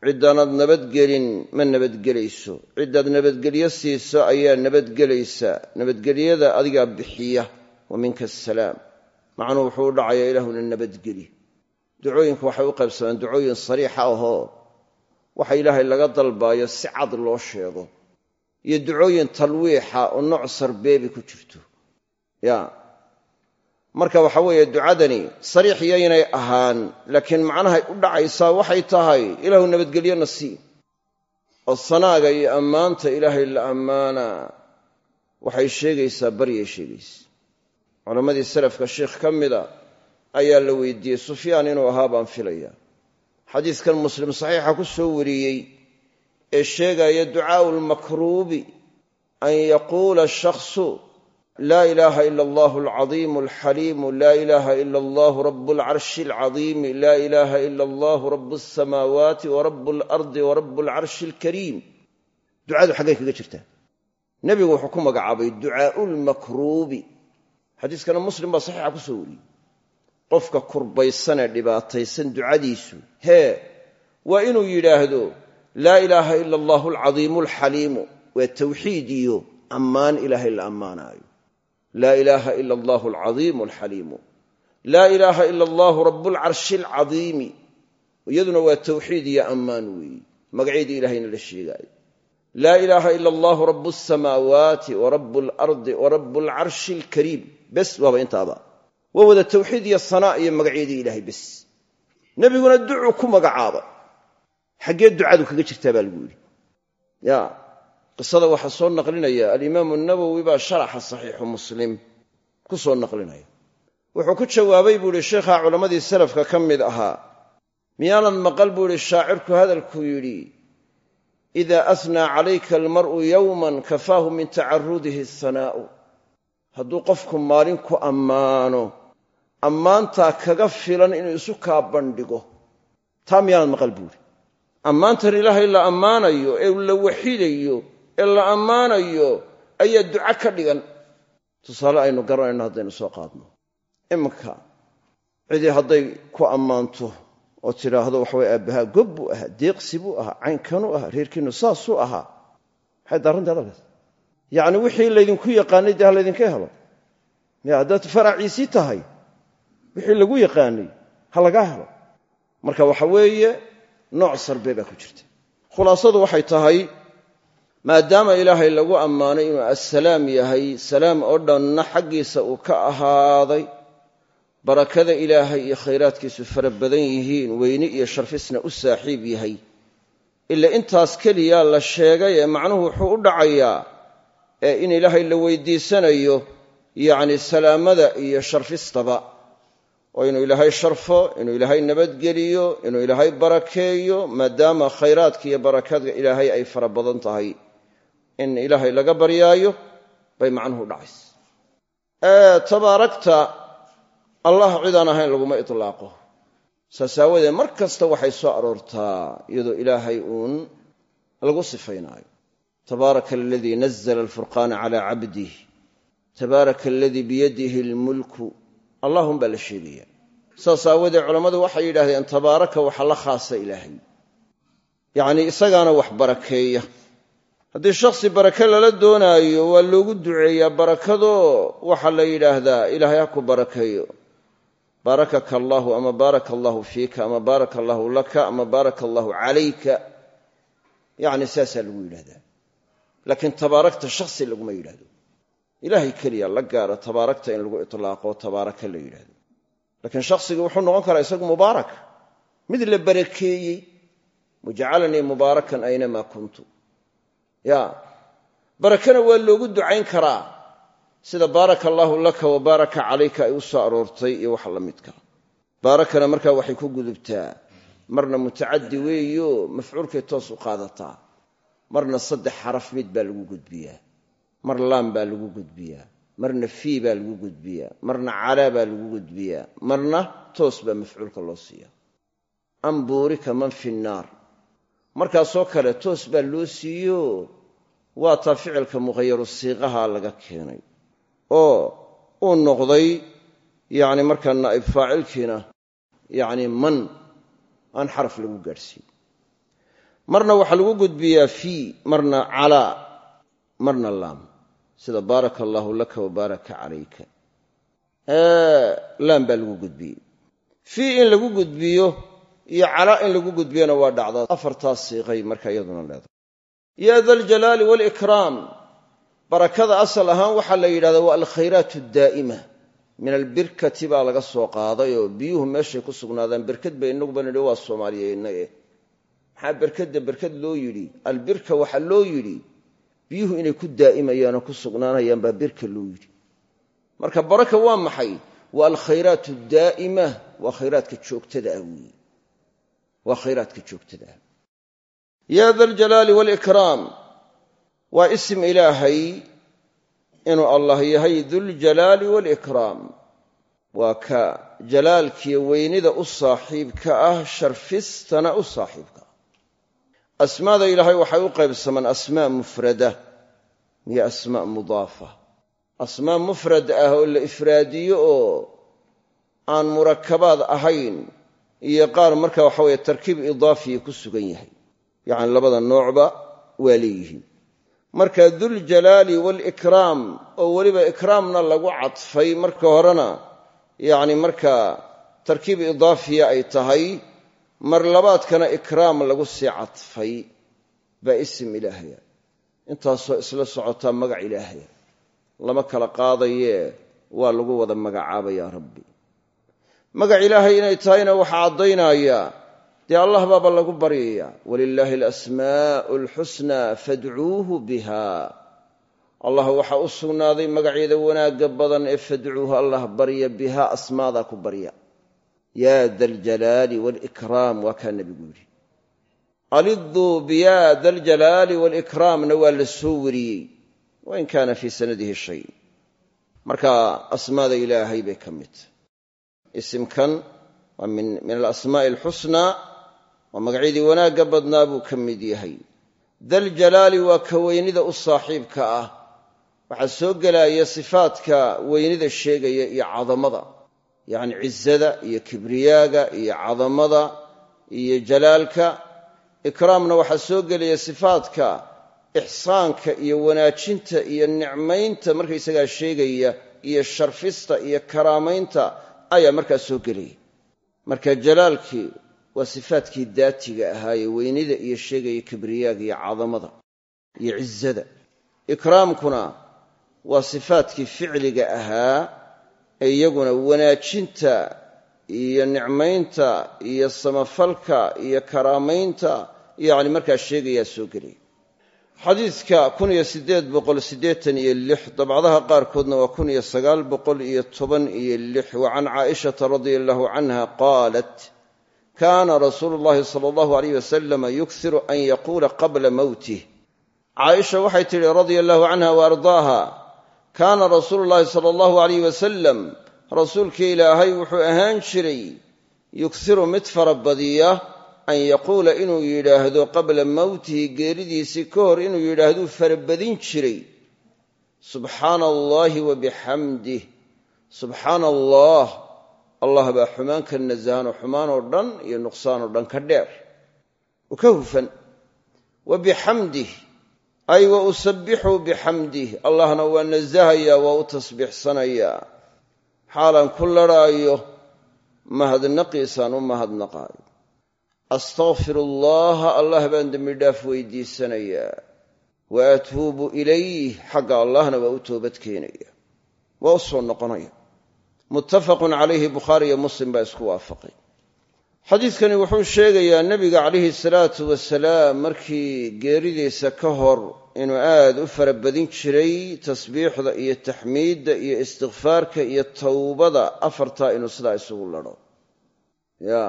[SPEAKER 1] ciddaanaad nabadgelin ma nabadgelayso. Ciddaad nabadgelyo siiso ayaa nabadgelaysa. Nabadgelyada adigaa bixiya wa minka asalaam macnuhu wuxuu u dhacayaa ilaahuna nabadgeli. Ducooyinku waxay u qaybsamaan ducooyin sariixa ahoo. Waxa ilaahay laga dalbaayo si cad loo sheego iyo ducooyin talwiixa oo nooc sarbeebi ku jirto. Ya. Marka waxa weeye ducadani sariix yaynay ahaan laakiin macnahay u dhacaysaa waxay tahay ilaahu nabadgelyona sii oo sanaaga iyo ammaanta ilaahay la ammaanaa waxay sheegaysaa baryay sheegaysa. Culammadii salafka sheikh ka mida ayaa la weydiiyey sufyaan inuu ahaa baan filaya xadiiskan muslim saxiixa ku soo wariyey ee sheegaya ducaau lmakruubi an yaquula shakhsu laa ilaaha ila allahu alcadiimu alxaliimu laa ilaaha ila allahu rabu alcarshi alcadiimi laa ilaaha ila allahu rabu alsamaawaati wa rabu alardi wa rabu alcarshi alkariim. Ducadu xaggay kaga jirtaa. Nebigu wuxuu ku magacaabay ducaau lmakruubi xadiiskana muslim baa saxiixa ku soo wariyey. Qofka kurbaysanee dhibaataysan ducadiisu hee waa inuu yidhaahdo laa ilaaha ila allahu alcadiimu alxaliimu waa tawxiid iyo ammaan ilaahay la ammaanaayo. Laa ilaaha ila allahu alcadiimu alxaliimu laa ilaaha ila allahu rabualcarshi alcadiimi iyaduna waa tawxiid iyo ammaan weeye magacyadii ilahayna la sheegaayo. Laa ilaaha ila allahu rabu asamaawaati wa rabu alardi wa rabu alcarshi alkariim. Bes waaba intaaba. Waa wada tawxiid iyo sanaa iyo magacyadii ilaahay bes. Nebiguna ducuu ku magacaaba xaggee ducadu kaga jirtaa baa lagu yidhi. Ya qisada waxaa soo naqlinaya. Alimaamu nawowi baa sharaxa saxiixu muslim ku soo naqlinaya. Wuxuu ku jawaabay buu ihi sheikhaa culammadii salafka ka mid ahaa miyaanad maqal? Buu ihi shaacirku hadalkuu yidhi idaa asnaa calayka almar'u yowman kafaahu min tacarudihi asanaa'u hadduu qofku maalin ku ammaano ammaantaa kaga filan inuu isu kaa bandhigo taa miyaanad maqal buuhi ammaantan ilaahay la ammaanayo ee la waxidayo ee la ammaanayo ayaa duco ka dhigan. Tusaale aynu garanayno haddaynu soo qaadno. Iminka cidii hadday ku ammaanto oo tidhaahdo waxaway aabbahaa gob buu ahaa deeqsi buu ahaa caynkanuu ahaa reerkiinnu saasuu ahaa. Maxay daarranta hadalkaas yacni wixii laydinku yaqaanay dee ha laydinka helo? Ya haddaad faraciisii tahay wixii lagu yaqaanay ha lagaa helo. Marka waxa weeye nooc sarbe baa ku jirta. Khulaasadu waxay tahay maadaama ilaahay lagu ammaanay inuu assalaam yahay salaam oo dhanna xaggiisa uu ka ahaaday barakada ilaahay iyo khayraadkiisu fara badan yihiin weyni iyo sharfisna u saaxiib yahay. Ila intaas keliyaa la sheegay ee macnuhu wuxuu u dhacayaa ee in ilaahay la weydiisanayo yacni salaamada iyo sharfistaba oo inuu ilaahay sharfo inuu ilaahay nabadgeliyo inuu ilaahay barakeeyo maadaama khayraadka iyo barakada ilaahay ay fara badan tahay. In ilaahay laga baryaayo bay macnuhu dhacaysa. Tabaarakta allah cidaan ahayn laguma itlaaqo. Saas mar kasta waxay soo aroortaa iyadoo ilaahay uun lagu sifaynaayo tabaaraka aladii nazla alfurqaana cala cabdih tabaaraka aladii biyadihi almulku allahum baa la sheegaya. Saas aawadeed culammadu waxay yidhahdeen tabaaraka waxa la khaasa ilaahay. Yacnii isagaana wax barakeeya. Haddii shakhsi barake lala doonaayo waa loogu duceeyaa barakadoo waxaa la yidhaahdaa ilaahay ha ku barakeeyo. Baarakaka allaahu ama baaraka allaahu fiika ama baaraka allaahu laka ama baaraka allaahu calayka. Yacni saasaa lagu yidhahdaa laakiin tabaarakta shakhsi laguma yidhahdo ilaahay keliya la gaara tabaarakta in lagu itlaaqo tabaaraka la yidhahdo laakiin shakhsigii wuxuu noqon karaa isagu mubaarak. Mid la barakeeyey wajacalanii mubaarakan aynamaa kuntu. Ya barakana waa loogu ducayn karaa sida baaraka allaahu laka wa baaraka calayka ay u soo aroortay iyo wax la midka baarakana markaa waxay ku gudubtaa. Marna mutacaddi weeyo mafcuulkay toos u qaadataa. Marna saddex xaraf mid baa lagu gudbiyaa mar laam baa lagu gudbiyaa. Marna fii baa lagu gudbiyaa. Marna calaa baa lagu gudbiyaa. Marna toos baa mafcuulka loo siiya an buurika man fi nnaar markaasoo kale toos baa loo siiyo. Waa taa ficilka muqayaru siiqaha laga keenay. Oo uu noqday yacni markaa naa'ib faacilkiina yacni man aan xaraf lagu gaadhsiin. Marna waxaa lagu gudbiyaa fii marna calaa marna laam sida baaraka allaahu laka wa calayka. Laam baa lagu gudbiyey. Fii in lagu gudbiyo iyo calaa in lagu gudbiyona waa dhacdaa. Afartaas siiqay marka iyaduna leedahay ya da waalikraam barakada asal ahaan waxaa la yidhahdaa waa alkhayraat addaa'ima min albirkati baa laga soo qaaday oo biyuhu meeshay ku sugnaadaan. Berkad bay inaguba nidhi waa soomaaliyeyna eh maxaa berkadda berkad loo yidhi? Albirka waxaa loo yidhi biyuhu inay ku daa'imayaan oo ku sugnaanayaan baa birka loo yidhi. Marka baraka waa maxay? Waa alkhayraat addaa'ima waa khayraadka joogtada ah weeye. Waa khayraadka joogtada ah. Ya da aljalaali waalikraam waa isim ilaahay inuu allah yahay duljalaali waalikraam waa ka jalaalkiyo weynida u saaxiibka ah sharfistana u saaxiibka asmaada ilaahay waxay u qaybsamaan asmaa mufrada iyo asmaa mudaafa. Asmaa mufrad ah oo la ifraadiyo oo aan murakabaad ahayn iyo qaar marka waxa weye tarkiib idaafiya ku sugan yahay. Yacni labada noocba waa leeyihiin. Marka duljalaali waalikraam oo weliba ikraamna lagu cadfay marka horena yacni markaa tarkiib idaafiya ay tahay mar labaadkana ikraam lagu sii cadfay baa isim ilaahaya intaasoo isla socotaa magac ilaahay. Lama kala qaadayee waa lagu wada magacaabayaa rabbi. Magac ilaahay inay tahayna waxaa caddaynaya. Dee allah baaba lagu baryayaa walilaahi alasmaa'u alxusnaa fadcuuhu biha. Allah waxaa u sugnaaday magacyada wanaagga badan ee fadcuuhu allah barya bihaa asmaadaa ku barya yaa da aljalaali waalikraam waa kaa nebigu yidhi. Aliduu biyaa da aljalaali waalikraamna waa la soo wariyey. Wain kaana fii sanadihi shay. Marka asmaada ilaahay bay ka mid. Tahay isimkan waa min alasmaa'i alxusnaa waa magacyadii wanaagga badnaa buu ka mid yahay. Daljalaali waa ka weynida u saaxiibka ah. Waxaa soo gelaya sifaadka weynida sheegaya iyo cadamada yacni cizada iyo kibriyaaga iyo cadamada iyo jalaalka. Ikraamna waxaa soo gelaya sifaadka ixsaanka iyo wanaajinta iyo nicmaynta markaysagaa sheegaya iyo sharfista iyo karaamaynta ayaa markaa soo gelaya marka jalaalkii waa sifaadkii daatiga ahaayee weynida iyo sheegaya kibriyaaga iyo cadamada iyo cizada ikraamkuna waa sifaadkii ficliga ahaa iyaguna wanaajinta iyo nicmaynta iyo samafalka iyo karaamaynta yacni markaa sheegayaa soo gelaya xadiidka kun iyo siddeed boqol dabcadaha qaarkoodna waa kun iyo sagaal boqol iyo toban iyo lix. Wa can caaishata radia allahu canha qaalat kaana rasuulu llahi sala allahu alayh wasalama yuksiru an yaquula qabla mowtih caaisha waxay tidhi radia allahu canha wa kaana rasuulu llahi sala allahu alayh wasalam rasuulkii ilaahay wuxuu ahaan jiray yuksiru mid farabadiya an yaquula inuu yidhaahdo qabla mowtihi geeridiisii ka hor inuu yidhaahduu farabadin jiray. Subxaana allaahi wa bixamdih subxaana allah allah baa xumaan ka nasahanoo xumaan oo dhan iyo nuqsaan oo dhan ka dheer. Oo ka hufan wa bixamdih ay wa usabbixu bixamdih allahna waa nasahayaa waa u tasbiixsanayaa xaalaan ku ladhaayo mahadnaqiisaan u mahadnaqaayo. Astaqfir allaha allah baan dembi dhaaf weydiisanayaa. Wa atuubu ilayh xagga allahna waa u toobad keenaya waa u soo noqonaya. Muttafaqun calayhi bukhaari iyo muslim baa isku waafaqay xadiidkani wuxuu sheegayaa nebiga calayhi salaatu wasalaam markii geeridiisa ka hor inuu aad u farabadin jiray tasbiixda iyo taxmiidda iyo istikfaarka iyo towbada afartaa inuu sidaa isugu ladho ya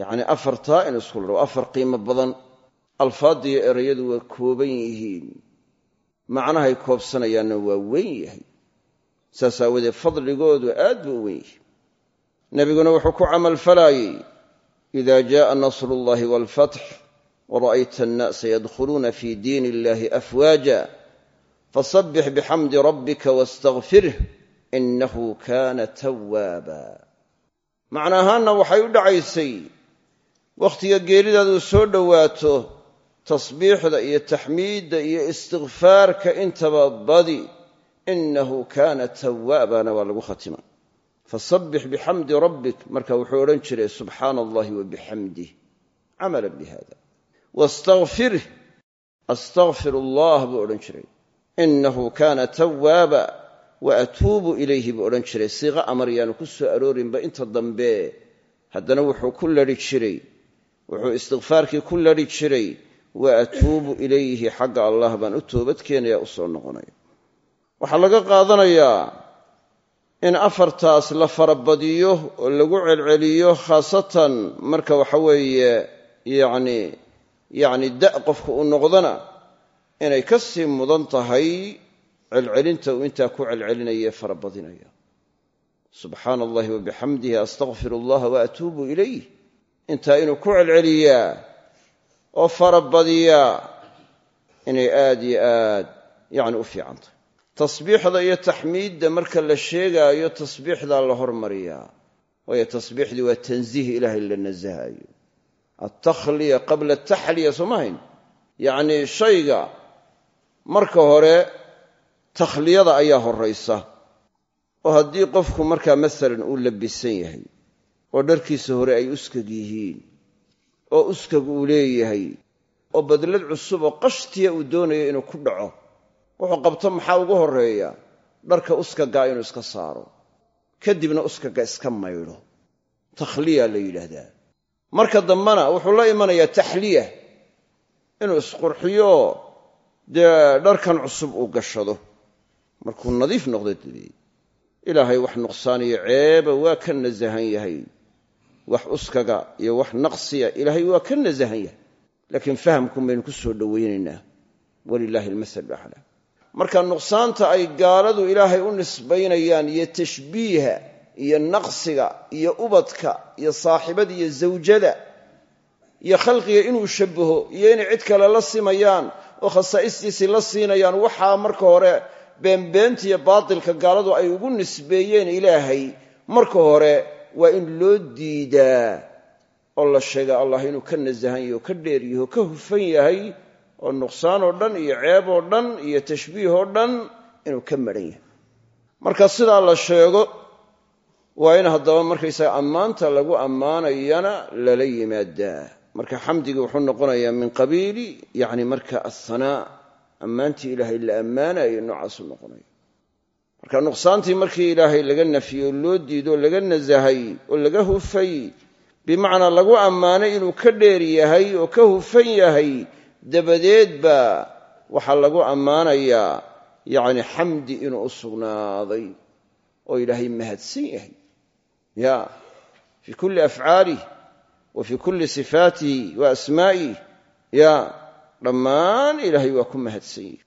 [SPEAKER 1] yacni afartaa inuu isku ladho afar qiimo badan alfaaddiyo erayadu waa kooban yihiin. Macnahay koobsanayaanna waa weyn yahay. Saas aawadeed fadligoodu aad buu u weyn yahay nebiguna wuxuu ku camalfalaayey ida jaءa nasru اllahi wاlfatx wra'ayta الnaasa yadkhuluuna fi diin illahi afwaaja fasabbix bixamdi rabbika wastakfirh inahu kana tawaaba macna ahaanna waxay u dhacaysay wakhtiga geeridaaduu soo dhowaato tasbiixda iyo taxmiidda iyo istikfaarka intaba badi inahu kana tawaabana waa lagu khatima fasabbix bixamdi rabbik. Marka wuxuu odhan jiray subxaana allahi wa bixamdih camala bihada wastakfirh astakfir allah buu odhan jiray. Inahu kana tawaaba wa atuubu ilayhi buu odhan jiray. Siiqa amar yaanu ku soo aroorinba inta dambe. Haddana wuxuu ku ladhi jiray. Wuxuu istikfaarkii ku ladhi jiray. Wa atuubu ilayhi xagga allah baan u toobadkeenaya u soo noqonaya. Waxaa laga qaadanayaa in afartaas la farabadiyo oo lagu celceliyo khaasatan marka waxa weeye yacni yacni da' qofka uu noqdana inay ka sii mudan tahay celcelinta uu intaa ku celcelinaya farabadinaya subxaana allahi wa bixamdihi astakfir allaha wa atuubu ilayh. Intaa inuu ku celceliyaa oo farabadiyaa inay aad iyo aad yacni u fiican tahay tasbiixda iyo taxmiidda marka la sheegaayo tasbiixdaa la hormariyaa. Waayo tasbiixdii waa tansiih ilaahay la nasahayo. Altakhliya qabla ataxliya soomahayn yacnii shayga marka hore takhliyada ayaa horraysa. Oo haddii qofku markaa masalan uu labisan yahay oo dharkiisa hore ay uskag yihiin oo uskag uu leeyahay oo badlad cusub oo qashtiya uu doonayo inuu ku dhaco wuxuu qabto maxaa ugu horreeya? Dharka uskagaa inuu iska saaro. Kadibna uskaga iska maydho takhliya la yidhaahdaa. Marka dambena wuxuu la imanayaa taxliya. Inuu isqurxiyo dee dharkan cusub uu gashado. Markuu nadiif noqdo dabeed ilaahay wax nuqsaaniyo ceeba waa ka nasahan yahay. Wax uskaga iyo wax naqsiya ilaahay waa ka nasahan yahay. Laakiin fahamkun baynu ku soo dhowaynaynaa. Walilaahi almasal aclaa marka nuqsaanta ay gaaladu ilaahay u nisbaynayaan iyo tashbiiha iyo naqsiga iyo ubadka iyo saaxibada iyo zawjada iyo khalqiga inuu shabbaho iyo inay cid kale la simayaan oo khasaa'istiisii la siinayaan waxaa marka hore beenbeenta iyo baatilka gaaladu ay ugu nisbeeyeen ilaahay marka hore waa in loo diidaa oo la sheega allah inuu ka nasahan yaho ka dheer yaho ka hufan yahay oo nuqsaan oo dhan iyo ceeb oo dhan iyo tashbiih oo dhan inuu ka maran yahay. Marka sidaa la sheego waa in haddaba markaysaga ammaanta lagu ammaanayana lala yimaadaa marka xamdigi wuxuu noqonayaa min qabiili yani marka ahanaa ammaantii ilaahay la ammaanayo noocaasuu noqonaya marka nuqsaantii markii ilaahay laga nafiyey oo loo diido laga nasahay oo laga hufay bimacnaa lagu ammaanay inuu ka dheer yahay oo ka hufan yahay dabadeed baa waxaa lagu ammaanayaa yacni xamdi inuu u sugnaaday oo ilaahay mahadsan yahay. Ya fii kulli afcaalih wa fii kulli sifaatih wa asmaa'ih ya dhammaan ilaahay waa ku mahadsan yahay.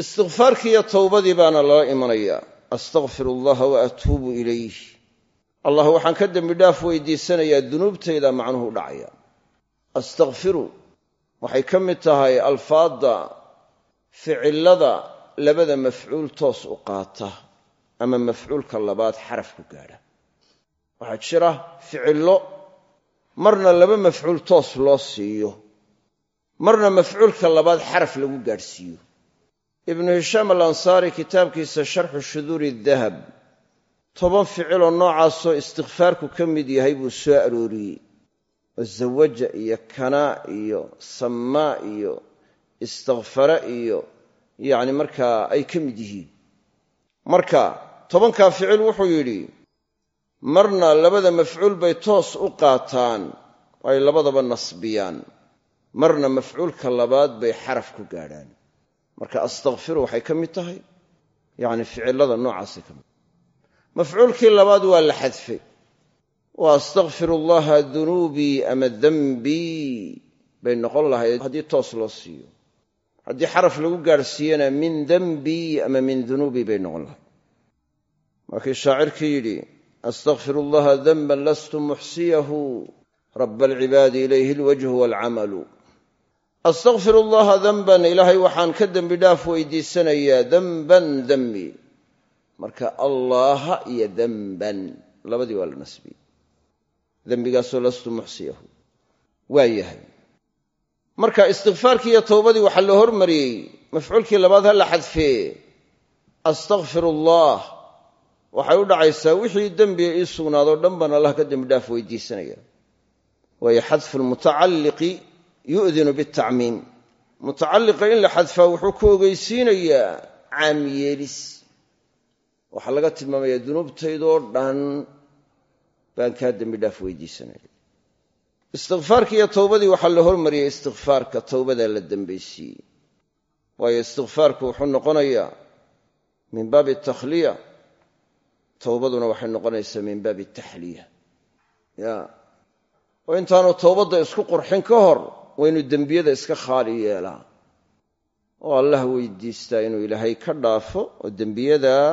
[SPEAKER 1] Istikfaarkiiyo towbadii baana lala imanayaa. Astaqfir allaha wa atuubu ilayh allah waxaan ka dembi dhaaf weydiisanayaa dunuubtayda macnuhu dhacaya waxay ka mid tahay alfaadda ficilada labada mafcuul toos u qaata ama mafcuulka labaad xaraf ku gaadha. Waxaa jira ficillo marna laba mafcuul toos loo siiyo marna mafcuulka labaad xaraf lagu gaadhsiiyo. Ibnu hishaam alansaari kitaabkiisa sharxu shuduuri dahab toban ficiloo noocaasoo istikfaarku ka mid yahay buu soo arooriyey oo zawaja iyo kanaa iyo sammaa iyo istakfara iyo yacni markaa ay ka mid yihiin. Marka tobankaa ficil wuxuu yidhi marna labada mafcuul bay toos u qaataan ay labadaba nasbiyaan. Marna mafcuulka labaad bay xaraf ku gaadhaan. Marka astakfiru waxay ka mid tahay yacni ficilada noocaasay ka mid mafcuulkii labaad waa la xadfay wa astakfir allaha dunuubii ama dembii bay noqon lahayd haddii toos loo siiyo haddii xaraf lagu gaadhsiiyana min dembii ama min dunuubii bay noqon lahayd markii shaacirkii yidhi astakfir allaha denban lastu muxsiyahu raba alcibaadi ilayhi alwajhu waalcamalu astakfir allaha denban ilaahay waxaan ka dembi dhaaf weydiisanayaa denban dembi marka allaaha iyo denban labadii waa dembigaasoo lastu muxsiyahu. Waa yahay. Marka istikfaarkii iyo towbadii waxaa la hormariyey mafcuulkii labaad ha la xadfee astakfir allah waxay u dhacaysaa wixii dembiga ii sugnaadoo dhan baan allah ka dembi dhaaf weydiisanaya. Waayo xadfu lmutacalliqi yu'dinu bitacmiim. Mutacalliqa in la xadfaa wuxuu ku ogeysiinayaa caam yeelis. Waxaa laga tilmaamayaa dunuubtaydoo dhan baan kaa dembi dhaaf weydiisanaya istikfaarkii iyo towbadii waxaa la hormariyey istikfaarka towbadaa la dembaysiiyey waayo istikfaarku wuxuu noqonayaa min baabi takhliya. Towbaduna waxay noqonaysaa min baabi taxliya. Ya oo intaanu towbadda isku qurxin ka hor waynu dembiyada iska khaali yeelaa. Oo allah weydiistaa inuu ilaahay ka dhaafo oo dembiyadaa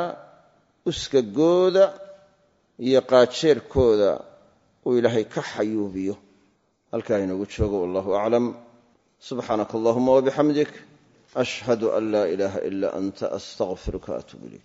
[SPEAKER 1] uskagooda iyo qaajeerkooda uu ilaahay ka xayuubiyo. Halkaa inoogu joogo wallahu aclam. Subxaanaka allahuma wabixamdik ashhadu an laa ilaaha ila anta astaqfiruka atuub ilayk